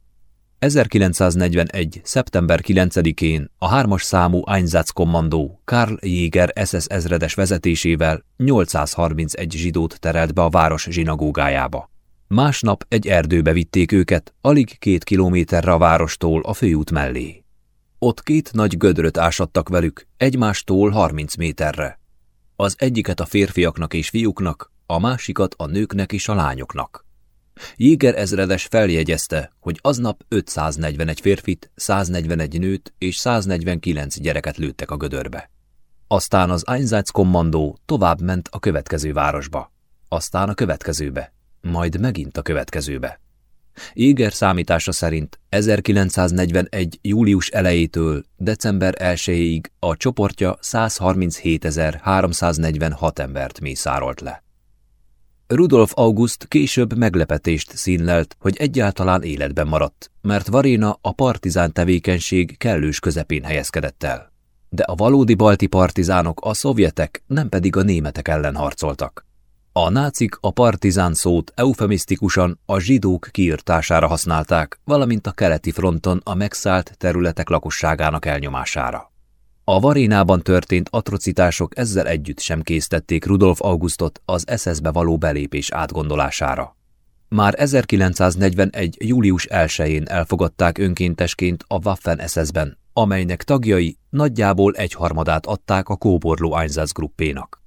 1941. szeptember 9-én a hármas számú Einsatzkommandó Karl Jäger SS ezredes vezetésével 831 zsidót terelt be a város zsinagógájába. Másnap egy erdőbe vitték őket, alig két kilométerre a várostól a főút mellé. Ott két nagy gödröt ásattak velük, egymástól 30 méterre. Az egyiket a férfiaknak és fiúknak, a másikat a nőknek és a lányoknak. Jéger ezredes feljegyezte, hogy aznap 541 férfit, 141 nőt és 149 gyereket lőttek a gödörbe. Aztán az Einsatzkommandó tovább ment a következő városba, aztán a következőbe, majd megint a következőbe. Éger számítása szerint 1941. július elejétől december 1-ig a csoportja 137.346 embert mészárolt le. Rudolf August később meglepetést színlelt, hogy egyáltalán életben maradt, mert Varéna a partizán tevékenység kellős közepén helyezkedett el. De a valódi balti partizánok a szovjetek, nem pedig a németek ellen harcoltak. A nácik a partizán szót eufemisztikusan a zsidók kiirtására használták, valamint a keleti fronton a megszállt területek lakosságának elnyomására. A Varénában történt atrocitások ezzel együtt sem késztették Rudolf Augustot az SS-be való belépés átgondolására. Már 1941. július 1-én elfogadták önkéntesként a Waffen-SS-ben, amelynek tagjai nagyjából egyharmadát adták a kóborló Einsatzgruppénak.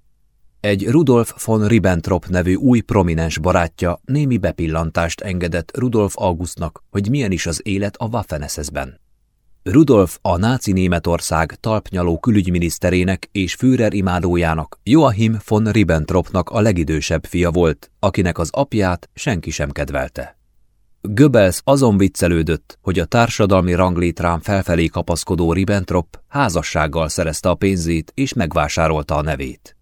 Egy Rudolf von Ribbentrop nevű új prominens barátja némi bepillantást engedett Rudolf Augustnak, hogy milyen is az élet a Waffen-SS-ben. Rudolf a náci Németország talpnyaló külügyminiszterének és Führer imádójának, Joachim von Ribbentropnak a legidősebb fia volt, akinek az apját senki sem kedvelte. Goebbels azon viccelődött, hogy a társadalmi ranglétrán felfelé kapaszkodó Ribbentrop házassággal szerezte a pénzét és megvásárolta a nevét.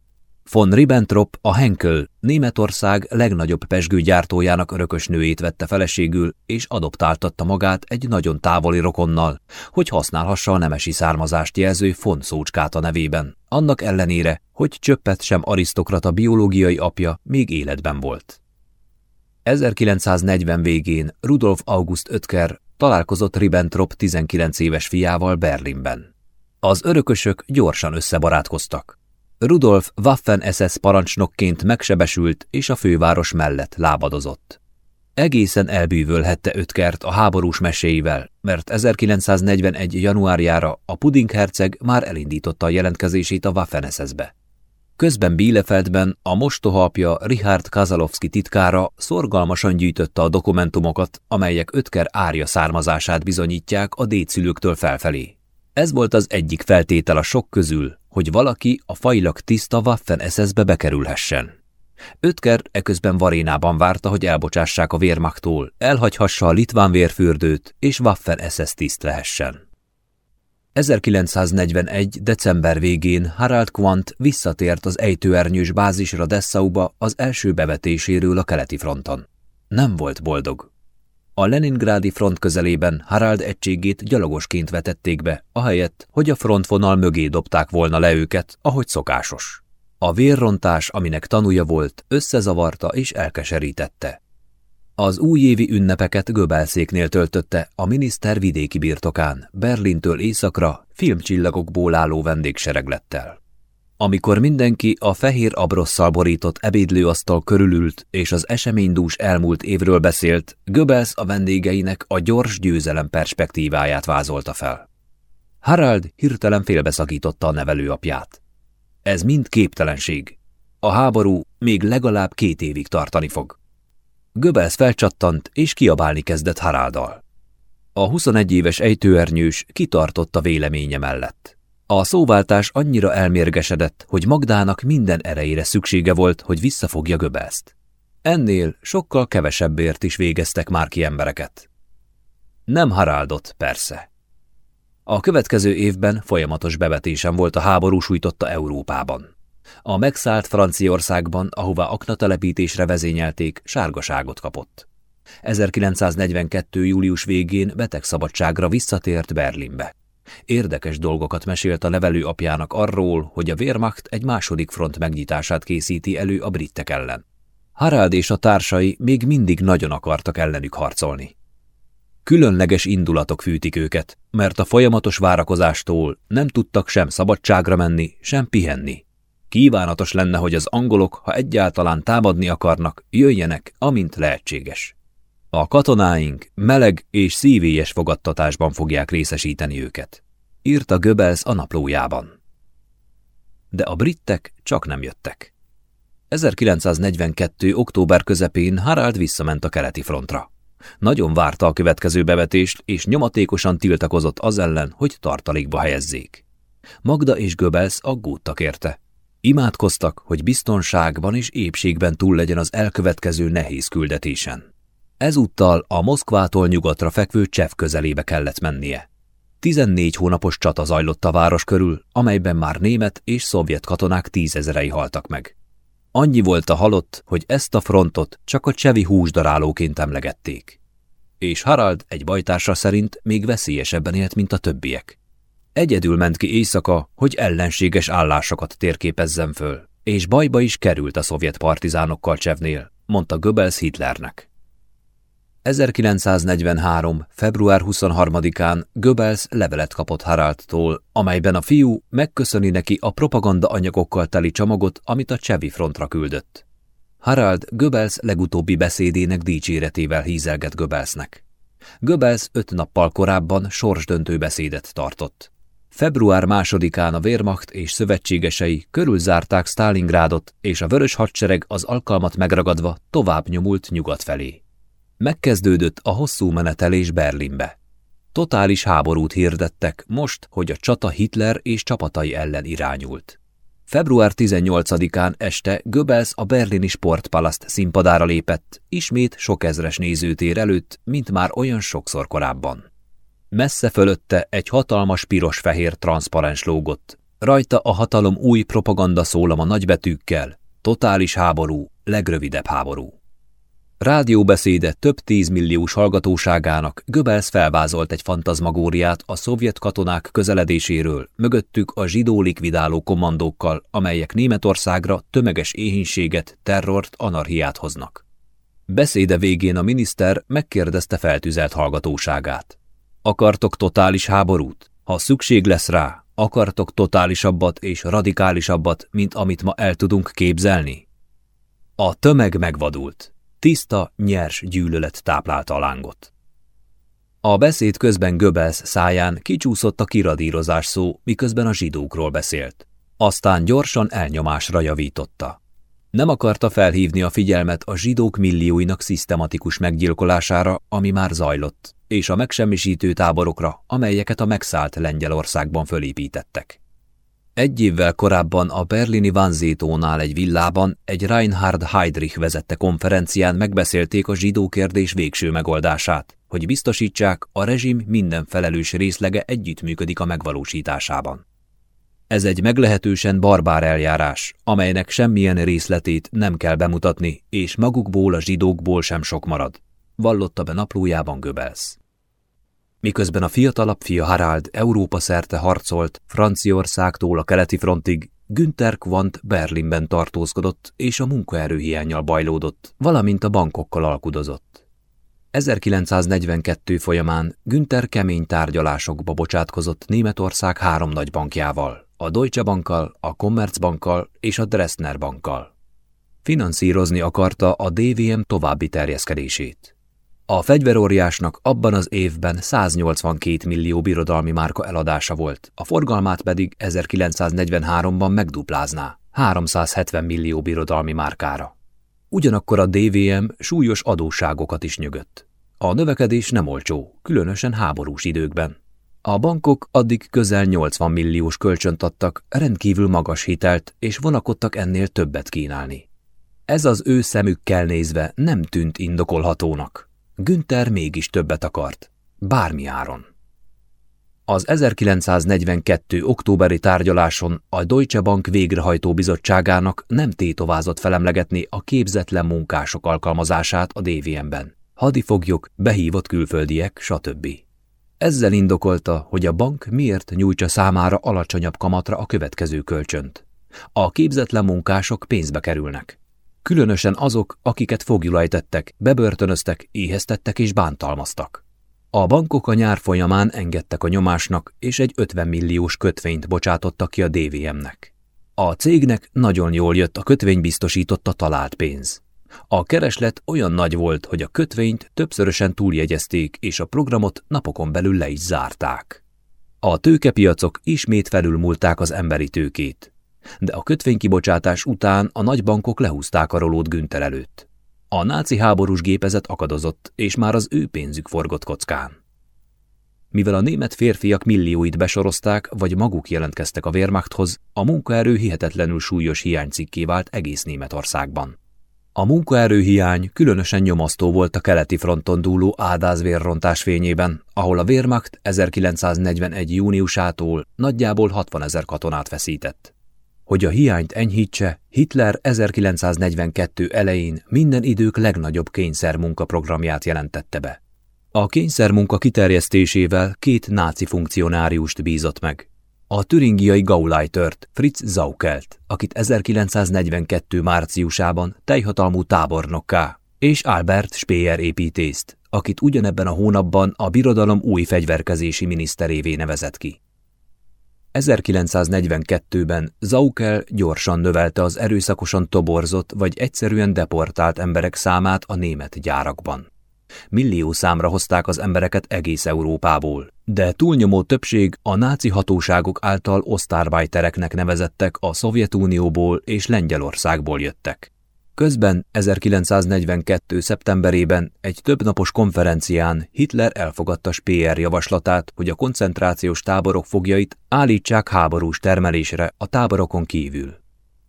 Von Ribbentrop a Henkel, Németország legnagyobb pesgőgyártójának örökös nőjét vette feleségül, és adoptáltatta magát egy nagyon távoli rokonnal, hogy használhassa a nemesi származást jelző von Szócskát a nevében, annak ellenére, hogy csöppet sem arisztokrata biológiai apja még életben volt. 1940 végén Rudolf August Ötker találkozott Ribbentrop 19 éves fiával Berlinben. Az örökösök gyorsan összebarátkoztak. Rudolf Waffen-SS parancsnokként megsebesült és a főváros mellett lábadozott. Egészen elbűvölhette Ötkert a háborús meséivel, mert 1941. januárjára a Puding herceg már elindította a jelentkezését a Waffen-SS-be. Közben Bielefeldben a mostoha apja Richard Kazalowski titkára szorgalmasan gyűjtötte a dokumentumokat, amelyek Ötker árja származását bizonyítják a dédszülőktől felfelé. Ez volt az egyik feltétel a sok közül, hogy valaki a fajlag tiszta Waffen SS-be bekerülhessen. Ötker eközben Varénában várta, hogy elbocsássák a Wehrmachttól, elhagyhassa a litván vérfürdőt, és Waffen SS tiszt lehessen. 1941. december végén Harald Quandt visszatért az ejtőernyős bázisra Dessauba az első bevetéséről a keleti fronton. Nem volt boldog. A Leningrádi front közelében Harald egységét gyalogosként vetették be, ahelyett, hogy a frontvonal mögé dobták volna le őket, ahogy szokásos. A vérrontás, aminek tanúja volt, összezavarta és elkeserítette. Az újévi ünnepeket Göbelszéknél töltötte a miniszter vidéki birtokán, Berlintől északra filmcsillagokból álló vendégsereglettel. Amikor mindenki a fehér abrosszal borított ebédlőasztal körülült és az eseménydús elmúlt évről beszélt, Göbels a vendégeinek a gyors győzelem perspektíváját vázolta fel. Harald hirtelen félbeszakította a nevelőapját. Ez mind képtelenség. A háború még legalább két évig tartani fog. Göbels felcsattant és kiabálni kezdett Haralddal. A 21 éves ejtőernyős kitartott a véleménye mellett. A szóváltás annyira elmérgesedett, hogy Magdának minden erejére szüksége volt, hogy visszafogja Göbelszt. Ennél sokkal kevesebbért is végeztek már ki embereket. Nem Haraldot, persze. A következő évben folyamatos bevetésen volt a háború sújtotta Európában. A megszállt Franciaországban, ahová aknatelepítésre vezényelték, sárgaságot kapott. 1942. július végén betegszabadságra visszatért Berlinbe. Érdekes dolgokat mesélt a nevelő apjának arról, hogy a Wehrmacht egy második front megnyitását készíti elő a britek ellen. Harald és a társai még mindig nagyon akartak ellenük harcolni. Különleges indulatok fűtik őket, mert a folyamatos várakozástól nem tudtak sem szabadságra menni, sem pihenni. Kívánatos lenne, hogy az angolok, ha egyáltalán támadni akarnak, jöjjenek, amint lehetséges. A katonáink meleg és szívélyes fogadtatásban fogják részesíteni őket, írta Göbels a naplójában. De a brittek csak nem jöttek. 1942. október közepén Harald visszament a keleti frontra. Nagyon várta a következő bevetést, és nyomatékosan tiltakozott az ellen, hogy tartalékba helyezzék. Magda és Göbels aggódtak érte. Imádkoztak, hogy biztonságban és épségben túl legyen az elkövetkező nehéz küldetésen. Ezúttal a Moszkvától nyugatra fekvő Csev közelébe kellett mennie. 14 hónapos csata zajlott a város körül, amelyben már német és szovjet katonák tízezerei haltak meg. Annyi volt a halott, hogy ezt a frontot csak a csevi húsdarálóként emlegették. És Harald egy bajtársa szerint még veszélyesebben élt, mint a többiek. Egyedül ment ki éjszaka, hogy ellenséges állásokat térképezzen föl, és bajba is került a szovjet partizánokkal Csevnél, mondta Goebbels Hitlernek. 1943. február 23-án Goebbels levelet kapott Haraldtól, amelyben a fiú megköszöni neki a propaganda anyagokkal teli csomagot, amit a Csevi frontra küldött. Harald Goebbels legutóbbi beszédének dicséretével hízelget Goebbelsnek. Goebbels öt nappal korábban sorsdöntő beszédet tartott. Február másodikán a Wehrmacht és szövetségesei körülzárták Stalingrádot, és a vörös hadsereg az alkalmat megragadva tovább nyomult nyugat felé. Megkezdődött a hosszú menetelés Berlinbe. Totális háborút hirdettek most, hogy a csata Hitler és csapatai ellen irányult. Február 18-án este Goebbels a berlini Sportpalaszt színpadára lépett, ismét sok ezres nézőtér előtt, mint már olyan sokszor korábban. Messze fölötte egy hatalmas piros-fehér transzparens lógott. Rajta a hatalom új propaganda szólama nagybetűkkel, totális háború, legrövidebb háború. Rádióbeszéde több tízmilliós hallgatóságának Göbels felvázolt egy fantazmagóriát a szovjet katonák közeledéséről, mögöttük a zsidó likvidáló kommandókkal, amelyek Németországra tömeges éhínséget, terrort, anarhiát hoznak. Beszéde végén a miniszter megkérdezte feltüzelt hallgatóságát. Akartok totális háborút? Ha szükség lesz rá, akartok totálisabbat és radikálisabbat, mint amit ma el tudunk képzelni? A tömeg megvadult. Tiszta, nyers gyűlölet táplálta a lángot. A beszéd közben Göbels száján kicsúszott a kiradírozás szó, miközben a zsidókról beszélt. Aztán gyorsan elnyomásra javította. Nem akarta felhívni a figyelmet a zsidók millióinak szisztematikus meggyilkolására, ami már zajlott, és a megsemmisítő táborokra, amelyeket a megszállt Lengyelországban fölépítettek. Egy évvel korábban a berlini Vanzétónál egy villában egy Reinhard Heydrich vezette konferencián megbeszélték a zsidó kérdés végső megoldását, hogy biztosítsák, a rezsim minden felelős részlege együttműködik a megvalósításában. Ez egy meglehetősen barbár eljárás, amelynek semmilyen részletét nem kell bemutatni, és magukból a zsidókból sem sok marad, vallotta be naplójában Göbels. Miközben a fiatalabb fia Harald Európa szerte harcolt, Franciaországtól a keleti frontig, Günther Quandt Berlinben tartózkodott és a munkaerőhiányjal bajlódott, valamint a bankokkal alkudozott. 1942 folyamán Günther kemény tárgyalásokba bocsátkozott Németország három nagy bankjával, a Deutsche Bankkal, a Commerzbankkal és a Dresdner Bankkal. Finanszírozni akarta a DVM további terjeszkedését. A fegyveróriásnak abban az évben 182 millió birodalmi márka eladása volt, a forgalmát pedig 1943-ban megduplázná, 370 millió birodalmi márkára. Ugyanakkor a DVM súlyos adósságokat is nyögött. A növekedés nem olcsó, különösen háborús időkben. A bankok addig közel 80 milliós kölcsönt adtak, rendkívül magas hitelt, és vonakodtak ennél többet kínálni. Ez az ő szemükkel nézve nem tűnt indokolhatónak. Günther mégis többet akart, bármi áron. Az 1942. októberi tárgyaláson a Deutsche Bank végrehajtó bizottságának nem tétovázott felemlegetni a képzetlen munkások alkalmazását a DVM-ben. Hadifoglyok, behívott külföldiek, stb. Ezzel indokolta, hogy a bank miért nyújtsa számára alacsonyabb kamatra a következő kölcsönt. A képzetlen munkások pénzbe kerülnek. Különösen azok, akiket fogjulajtettek, bebörtönöztek, éheztettek és bántalmaztak. A bankok a nyár folyamán engedtek a nyomásnak, és egy 50 milliós kötvényt bocsátottak ki a DVM-nek. A cégnek nagyon jól jött a kötvény biztosította talált pénz. A kereslet olyan nagy volt, hogy a kötvényt többszörösen túljegyezték, és a programot napokon belül le is zárták. A tőkepiacok ismét felülmúlták az emberi tőkét, de a kötvénykibocsátás után a nagybankok lehúzták a rolót Günther előtt. A náci háborús gépezet akadozott, és már az ő pénzük forgott kockán. Mivel a német férfiak millióit besorozták, vagy maguk jelentkeztek a Wehrmachthoz, a munkaerő hihetetlenül súlyos hiánycikké vált egész Németországban. A munkaerőhiány különösen nyomasztó volt a keleti fronton dúló ádázvérrontás fényében, ahol a Wehrmacht 1941. júniusától nagyjából 60 ezer katonát veszített. Hogy a hiányt enyhítse, Hitler 1942 elején minden idők legnagyobb kényszermunkaprogramját jelentette be. A kényszermunka kiterjesztésével két náci funkcionáriust bízott meg, a türingiai Gauleitert, Fritz Zaukelt, akit 1942. márciusában teljhatalmú tábornokká, és Albert Speer építészt, akit ugyanebben a hónapban a birodalom új fegyverkezési miniszterévé nevezett ki. 1942-ben Zaukel gyorsan növelte az erőszakosan toborzott vagy egyszerűen deportált emberek számát a német gyárakban. Millió számra hozták az embereket egész Európából, de túlnyomó többség a náci hatóságok által osztárbájtereknek nevezettek a Szovjetunióból és Lengyelországból jöttek. Közben 1942. szeptemberében egy többnapos konferencián Hitler elfogadta Speer javaslatát, hogy a koncentrációs táborok fogjait állítsák háborús termelésre a táborokon kívül.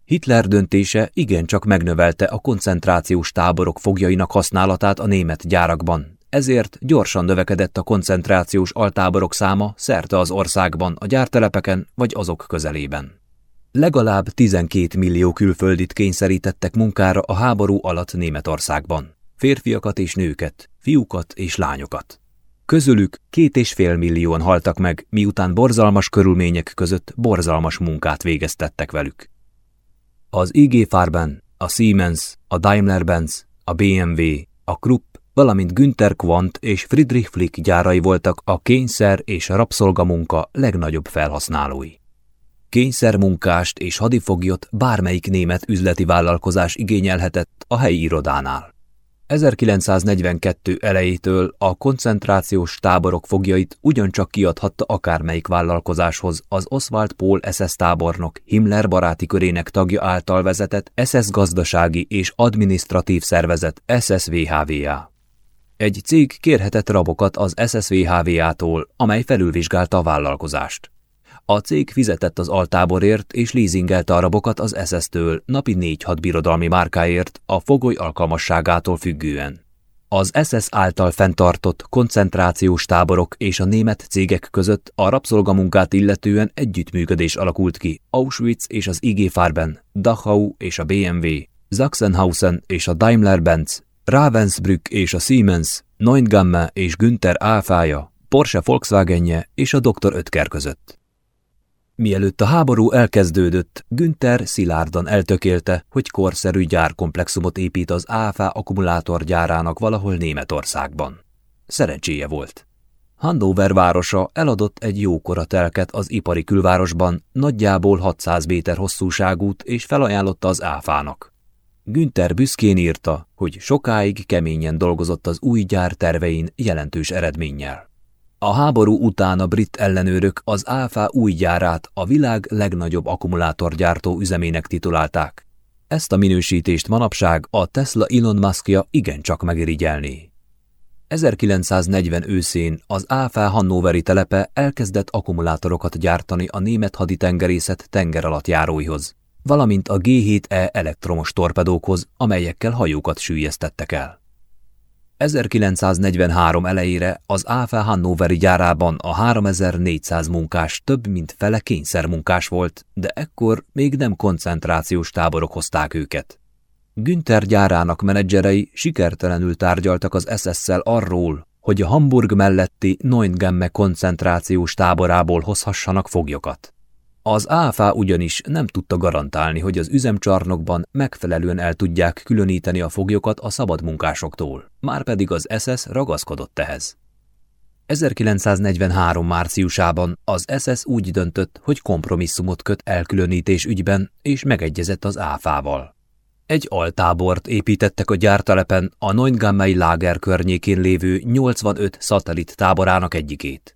Hitler döntése igencsak megnövelte a koncentrációs táborok fogjainak használatát a német gyárakban, ezért gyorsan növekedett a koncentrációs altáborok száma szerte az országban, a gyártelepeken vagy azok közelében. Legalább 12 millió külföldit kényszerítettek munkára a háború alatt Németországban. Férfiakat és nőket, fiúkat és lányokat. Közülük két és fél millióan haltak meg, miután borzalmas körülmények között borzalmas munkát végeztettek velük. Az IG Farben, a Siemens, a Daimler-Benz, a BMW, a Krupp, valamint Günther Quandt és Friedrich Flick gyárai voltak a kényszer és rabszolgamunka legnagyobb felhasználói. Kényszermunkást és hadifoglyot bármelyik német üzleti vállalkozás igényelhetett a helyi irodánál. 1942 elejétől a koncentrációs táborok fogjait ugyancsak kiadhatta akármelyik vállalkozáshoz az Oswald Paul SS tábornok Himmler baráti körének tagja által vezetett SS gazdasági és adminisztratív szervezet SSVHVA. Egy cég kérhetett rabokat az SSVHVA-tól, amely felülvizsgálta a vállalkozást. A cég fizetett az altáborért és leasingelte a rabokat az SS-től napi 4-6 birodalmi márkáért a fogoly alkalmasságától függően. Az SS által fenntartott koncentrációs táborok és a német cégek között a rabszolgamunkát illetően együttműködés alakult ki Auschwitz és az IG Farben, Dachau és a BMW, Sachsenhausen és a Daimler-Benz, Ravensbrück és a Siemens, Neuengamme és Günther Áfája, Porsche Volkswagenje és a Dr. Ötker között. Mielőtt a háború elkezdődött, Günther szilárdan eltökélte, hogy korszerű gyárkomplexumot épít az áfá akkumulátorgyárának valahol Németországban. Szerencséje volt. Handover városa eladott egy jókora telket az ipari külvárosban, nagyjából 600 méter hosszúságút, és felajánlotta az áfának. Günther büszkén írta, hogy sokáig keményen dolgozott az új gyár tervein jelentős eredménnyel. A háború után a brit ellenőrök az ÁFA új gyárát a világ legnagyobb akkumulátorgyártó üzemének titulálták. Ezt a minősítést manapság a Tesla Elon Muskja igencsak megirigyelné. 1940 őszén az ÁFA Hannoveri telepe elkezdett akkumulátorokat gyártani a német haditengerészet tengeralattjáróihoz, valamint a G7E elektromos torpedókhoz, amelyekkel hajókat sűjjesztettek el. 1943 elejére az AF Hannoveri gyárában a 3400 munkás több mint fele kényszermunkás volt, de ekkor még nem koncentrációs táborok hozták őket. Günther gyárának menedzserei sikertelenül tárgyaltak az SS-szel arról, hogy a Hamburg melletti Neungemme koncentrációs táborából hozhassanak foglyokat. Az AFA ugyanis nem tudta garantálni, hogy az üzemcsarnokban megfelelően el tudják különíteni a foglyokat a szabadmunkásoktól, márpedig az SS ragaszkodott ehhez. 1943. márciusában az SS úgy döntött, hogy kompromisszumot köt elkülönítés ügyben, és megegyezett az áfával. Egy altábort építettek a gyártelepen a Neungammei láger környékén lévő 85 szatellit táborának egyikét.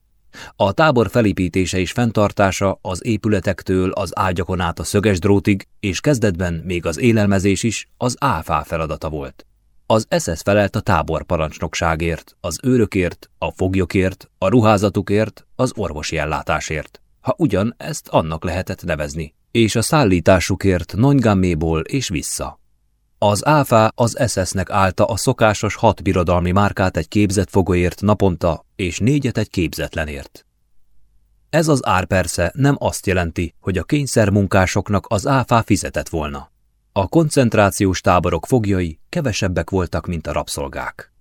A tábor felépítése és fenntartása az épületektől az ágyakon át a szöges drótig, és kezdetben még az élelmezés is az áfá feladata volt. Az SS felelt a tábor parancsnokságért, az őrökért, a foglyokért, a ruházatukért, az orvosi ellátásért, ha ugyan ezt annak lehetett nevezni, és a szállításukért Nonygamméból és vissza. Az áfá az SS-nek állta a szokásos hat birodalmi márkát egy képzett fogolyért naponta, és négyet egy képzetlenért. Ez az ár persze nem azt jelenti, hogy a kényszermunkásoknak az áfá fizetett volna. A koncentrációs táborok fogjai kevesebbek voltak, mint a rabszolgák.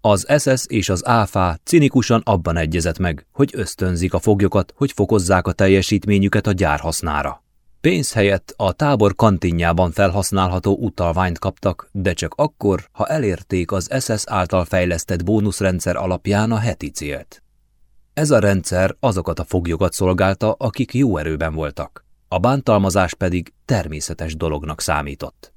Az SS és az áfá cinikusan abban egyezett meg, hogy ösztönzik a foglyokat, hogy fokozzák a teljesítményüket a gyár hasznára. Pénz helyett a tábor kantinjában felhasználható utalványt kaptak, de csak akkor, ha elérték az SS által fejlesztett bónuszrendszer alapján a heti célt. Ez a rendszer azokat a foglyokat szolgálta, akik jó erőben voltak, a bántalmazás pedig természetes dolognak számított.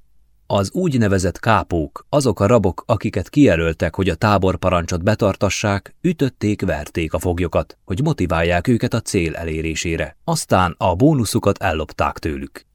Az úgynevezett kápók, azok a rabok, akiket kijelöltek, hogy a táborparancsot betartassák, ütötték, verték a foglyokat, hogy motiválják őket a cél elérésére. Aztán a bónuszukat ellopták tőlük.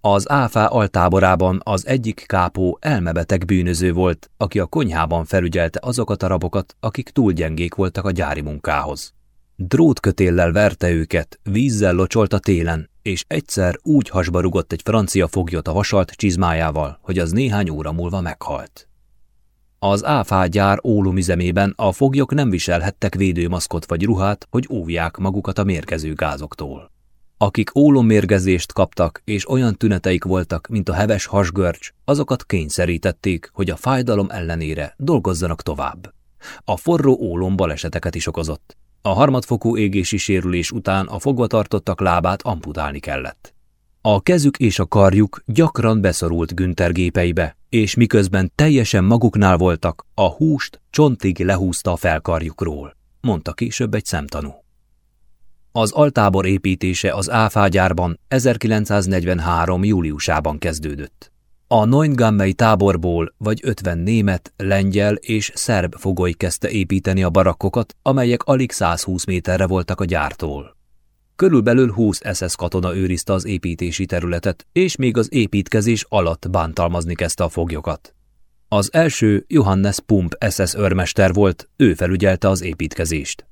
Az áfá altáborában az egyik kápó elmebeteg bűnöző volt, aki a konyhában felügyelte azokat a rabokat, akik túl gyengék voltak a gyári munkához. Drótkötéllel verte őket, vízzel locsolt a télen, és egyszer úgy hasba rugott egy francia foglyot a vasalt csizmájával, hogy az néhány óra múlva meghalt. Az áfá gyár ólomüzemében a foglyok nem viselhettek védőmaszkot vagy ruhát, hogy óvják magukat a mérgező gázoktól. Akik ólommérgezést kaptak, és olyan tüneteik voltak, mint a heves hasgörcs, azokat kényszerítették, hogy a fájdalom ellenére dolgozzanak tovább. A forró ólom baleseteket is okozott, a harmadfokú égési sérülés után a fogvatartottak lábát amputálni kellett. A kezük és a karjuk gyakran beszorult Günther gépeibe, és miközben teljesen maguknál voltak, a húst csontig lehúzta a felkarjukról, mondta később egy szemtanú. Az altábor építése az áfágyárban 1943. júliusában kezdődött. A Neungammei táborból vagy 50 német, lengyel és szerb fogoly kezdte építeni a barakkokat, amelyek alig 120 méterre voltak a gyártól. Körülbelül 20 SS katona őrizte az építési területet, és még az építkezés alatt bántalmazni kezdte a foglyokat. Az első Johannes Pump SS őrmester volt, ő felügyelte az építkezést.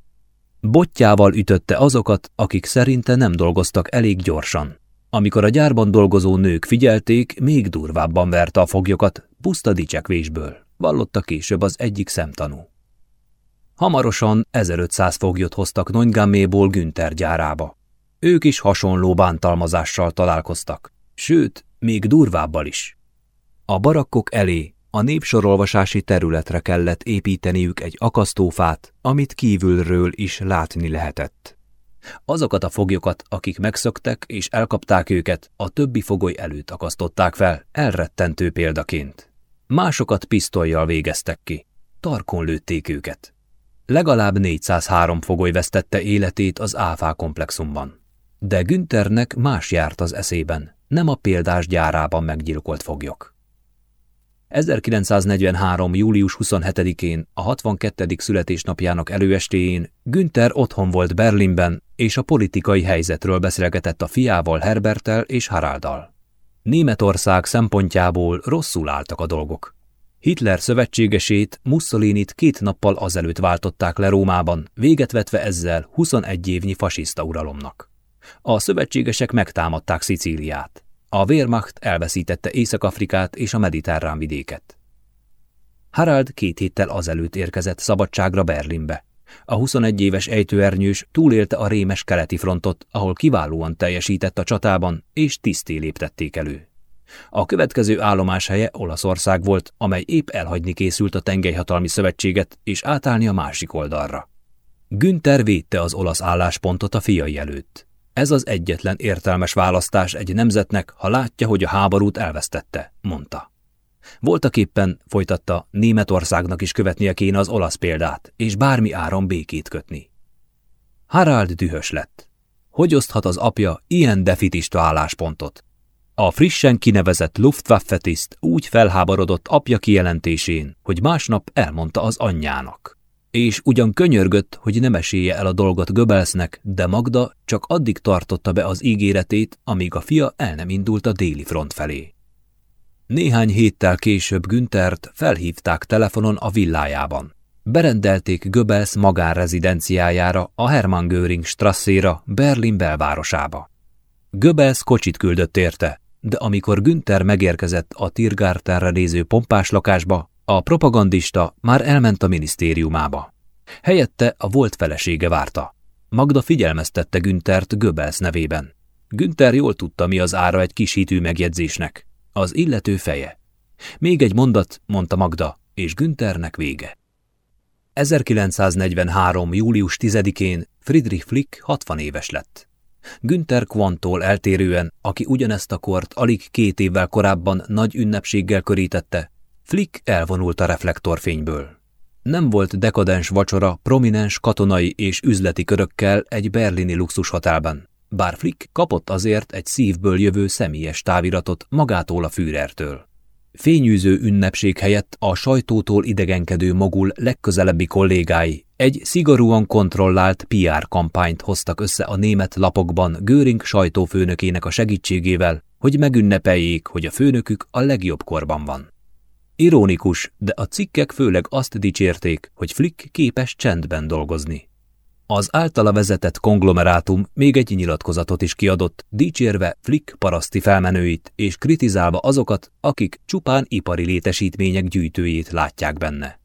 Bottyával ütötte azokat, akik szerinte nem dolgoztak elég gyorsan. Amikor a gyárban dolgozó nők figyelték, még durvábban verte a foglyokat, puszta dicsekvésből, vallotta később az egyik szemtanú. Hamarosan 1500 foglyot hoztak Nonygamméból Günther gyárába. Ők is hasonló bántalmazással találkoztak, sőt, még durvábbal is. A barakkok elé a népsorolvasási területre kellett építeniük egy akasztófát, amit kívülről is látni lehetett. Azokat a foglyokat, akik megszöktek és elkapták őket, a többi fogoly előtt akasztották fel, elrettentő példaként. Másokat pisztolyjal végeztek ki. Tarkon lőtték őket. Legalább 403 fogoly vesztette életét az áfá komplexumban. De Günthernek más járt az eszében, nem a példás gyárában meggyilkolt foglyok. 1943. július 27-én, a 62. születésnapjának előestéjén Günther otthon volt Berlinben, és a politikai helyzetről beszélgetett a fiával Herbertel és Haralddal. Németország szempontjából rosszul álltak a dolgok. Hitler szövetségesét, Mussolinit két nappal azelőtt váltották le Rómában, véget vetve ezzel 21 évnyi fasiszta uralomnak. A szövetségesek megtámadták Szicíliát. A Wehrmacht elveszítette Észak-Afrikát és a mediterrán vidéket. Harald két héttel azelőtt érkezett szabadságra Berlinbe. A 21 éves ejtőernyős túlélte a rémes keleti frontot, ahol kiválóan teljesített a csatában, és tiszté léptették elő. A következő állomás helye Olaszország volt, amely épp elhagyni készült a tengelyhatalmi szövetséget és átállni a másik oldalra. Günther védte az olasz álláspontot a fiai előtt. Ez az egyetlen értelmes választás egy nemzetnek, ha látja, hogy a háborút elvesztette, mondta. Voltak éppen, folytatta, Németországnak is követnie kéne az olasz példát, és bármi áron békét kötni. Harald dühös lett. Hogy oszthat az apja ilyen defitista álláspontot? A frissen kinevezett Luftwaffe-tiszt úgy felháborodott apja kijelentésén, hogy másnap elmondta az anyjának. És ugyan könyörgött, hogy nem esélye el a dolgot Göbelsznek, de Magda csak addig tartotta be az ígéretét, amíg a fia el nem indult a déli front felé. Néhány héttel később Güntert felhívták telefonon a villájában. Berendelték Göbels magánrezidenciájára, a Hermann Göring strasszéra, Berlin belvárosába. Göbels kocsit küldött érte, de amikor Günther megérkezett a Tiergartenre néző pompás lakásba, a propagandista már elment a minisztériumába. Helyette a volt felesége várta. Magda figyelmeztette Günthert Göbels nevében. Günther jól tudta, mi az ára egy kis hitű megjegyzésnek. Az illető feje. Még egy mondat, mondta Magda, és Günthernek vége. 1943. július 10-én Friedrich Flick 60 éves lett. Günther Quantól eltérően, aki ugyanezt a kort alig két évvel korábban nagy ünnepséggel körítette, Flick elvonult a reflektorfényből. Nem volt dekadens vacsora prominens katonai és üzleti körökkel egy berlini luxushotelben, bár Flick kapott azért egy szívből jövő személyes táviratot magától a Führertől. Fényűző ünnepség helyett a sajtótól idegenkedő mogul legközelebbi kollégái egy szigorúan kontrollált PR kampányt hoztak össze a német lapokban Göring sajtófőnökének a segítségével, hogy megünnepeljék, hogy a főnökük a legjobb korban van. Ironikus, de a cikkek főleg azt dicsérték, hogy Flick képes csendben dolgozni. Az általa vezetett konglomerátum még egy nyilatkozatot is kiadott, dicsérve Flick paraszti felmenőit és kritizálva azokat, akik csupán ipari létesítmények gyűjtőjét látják benne.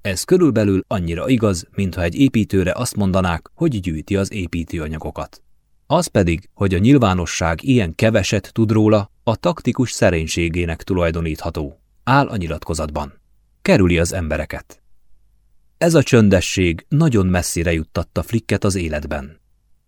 Ez körülbelül annyira igaz, mintha egy építőre azt mondanák, hogy gyűjti az építőanyagokat. Az pedig, hogy a nyilvánosság ilyen keveset tud róla, a taktikus szerénységének tulajdonítható. Áll a nyilatkozatban. Kerüli az embereket. Ez a csöndesség nagyon messzire juttatta Flicket az életben.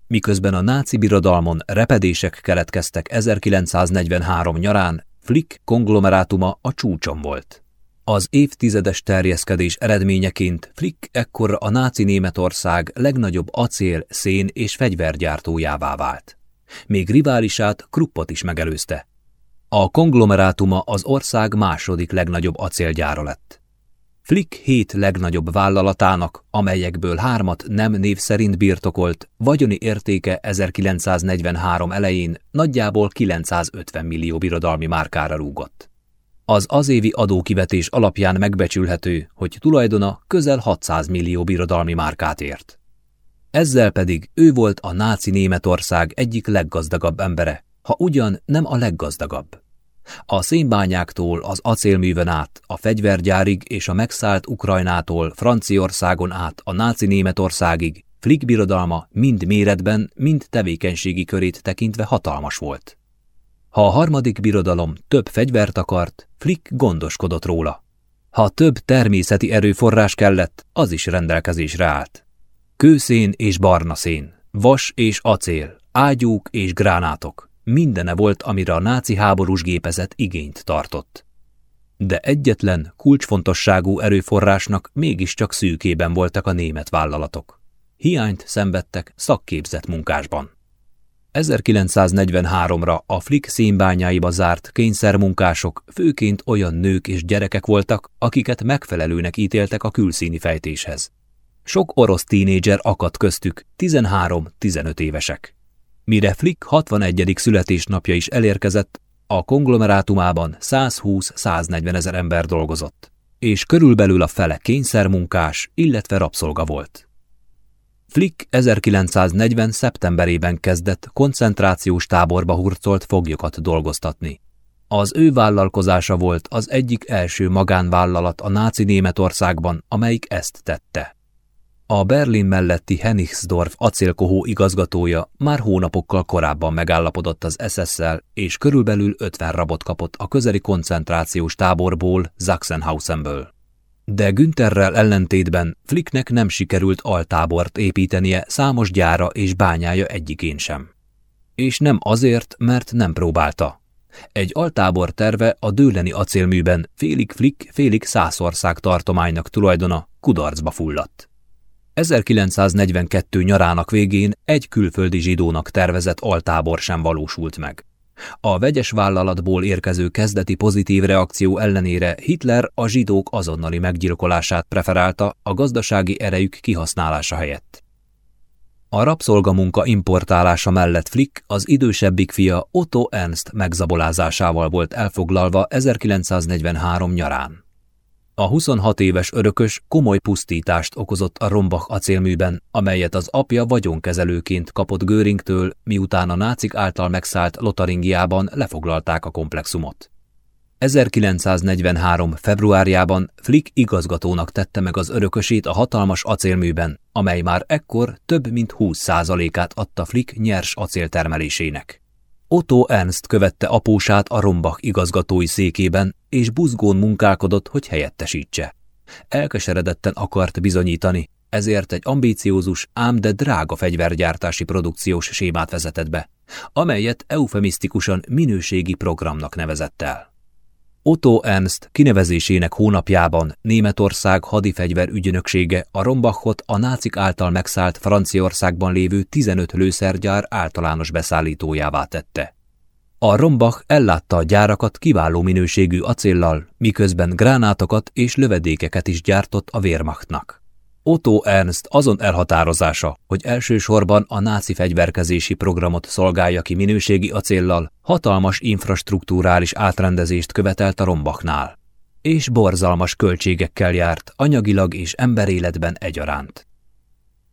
Miközben a náci birodalmon repedések keletkeztek 1943 nyarán, Flick konglomerátuma a csúcson volt. Az évtizedes terjeszkedés eredményeként Flick ekkor a náci Németország legnagyobb acél, szén és fegyvergyártójává vált. Még riválisát Kruppot is megelőzte. A konglomerátuma az ország második legnagyobb acélgyára lett. Flick hét legnagyobb vállalatának, amelyekből hármat nem név szerint birtokolt, vagyoni értéke 1943 elején nagyjából 950 millió birodalmi márkára rúgott. Az azévi adókivetés alapján megbecsülhető, hogy tulajdona közel 600 millió birodalmi márkát ért. Ezzel pedig ő volt a náci Németország egyik leggazdagabb embere, ha ugyan nem a leggazdagabb. A szénbányáktól az acélműven át, a fegyvergyárig és a megszállt Ukrajnától Franciaországon át a náci Németországig Flick birodalma mind méretben, mind tevékenységi körét tekintve hatalmas volt. Ha a harmadik birodalom több fegyvert akart, Flick gondoskodott róla. Ha több természeti erőforrás kellett, az is rendelkezésre állt. Kőszén és barna szén, vas és acél, ágyúk és gránátok, mindene volt, amire a náci háborús gépezet igényt tartott. De egyetlen, kulcsfontosságú erőforrásnak mégiscsak szűkében voltak a német vállalatok. Hiányt szenvedtek szakképzett munkásban. 1943-ra a Flick szénbányáiba zárt kényszermunkások főként olyan nők és gyerekek voltak, akiket megfelelőnek ítéltek a külszíni fejtéshez. Sok orosz tínédzser akadt köztük, 13-15 évesek. Mire Flick 61. születésnapja is elérkezett, a konglomerátumában 120-140 ezer ember dolgozott, és körülbelül a fele kényszermunkás, illetve rabszolga volt. Flick 1940. szeptemberében kezdett koncentrációs táborba hurcolt foglyokat dolgoztatni. Az ő vállalkozása volt az egyik első magánvállalat a náci Németországban, amelyik ezt tette. A Berlin melletti Hennigsdorf acélkohó igazgatója már hónapokkal korábban megállapodott az SS-szel, és körülbelül 50 rabot kapott a közeli koncentrációs táborból, Sachsenhausenből. De Güntherrel ellentétben Flicknek nem sikerült altábort építenie számos gyára és bányája egyikén sem. És nem azért, mert nem próbálta. Egy altábor terve a dőleni acélműben félig Flick, félig Szászország tartománynak tulajdona kudarcba fulladt. 1942 nyarának végén egy külföldi zsidónak tervezett altábor sem valósult meg. A vegyes vállalatból érkező kezdeti pozitív reakció ellenére Hitler a zsidók azonnali meggyilkolását preferálta a gazdasági erejük kihasználása helyett. A rabszolgamunka importálása mellett Flick az idősebbik fia Otto Ernst megzabolázásával volt elfoglalva 1943 nyarán. A 26 éves örökös komoly pusztítást okozott a Rombach acélműben, amelyet az apja vagyonkezelőként kapott Göringtől, miután a nácik által megszállt Lotaringiában lefoglalták a komplexumot. 1943. februárjában Flick igazgatónak tette meg az örökösét a hatalmas acélműben, amely már ekkor több mint 20%-át adta Flick nyers acéltermelésének. Otto Ernst követte apósát a Rombach igazgatói székében, és buzgón munkálkodott, hogy helyettesítse. Elkeseredetten akart bizonyítani, ezért egy ambíciózus, ám de drága fegyvergyártási produkciós sémát vezetett be, amelyet eufemisztikusan minőségi programnak nevezett el. Otto Ernst kinevezésének hónapjában Németország hadifegyver ügynöksége a Rombachot a nácik által megszállt Franciaországban lévő 15 lőszergyár általános beszállítójává tette. A Rombach ellátta a gyárakat kiváló minőségű acéllal, miközben gránátokat és lövedékeket is gyártott a Wehrmachtnak. Otto Ernst azon elhatározása, hogy elsősorban a náci fegyverkezési programot szolgálja ki minőségi acéllal, hatalmas infrastruktúrális átrendezést követelt a Rombachnál. És borzalmas költségekkel járt, anyagilag és emberéletben egyaránt.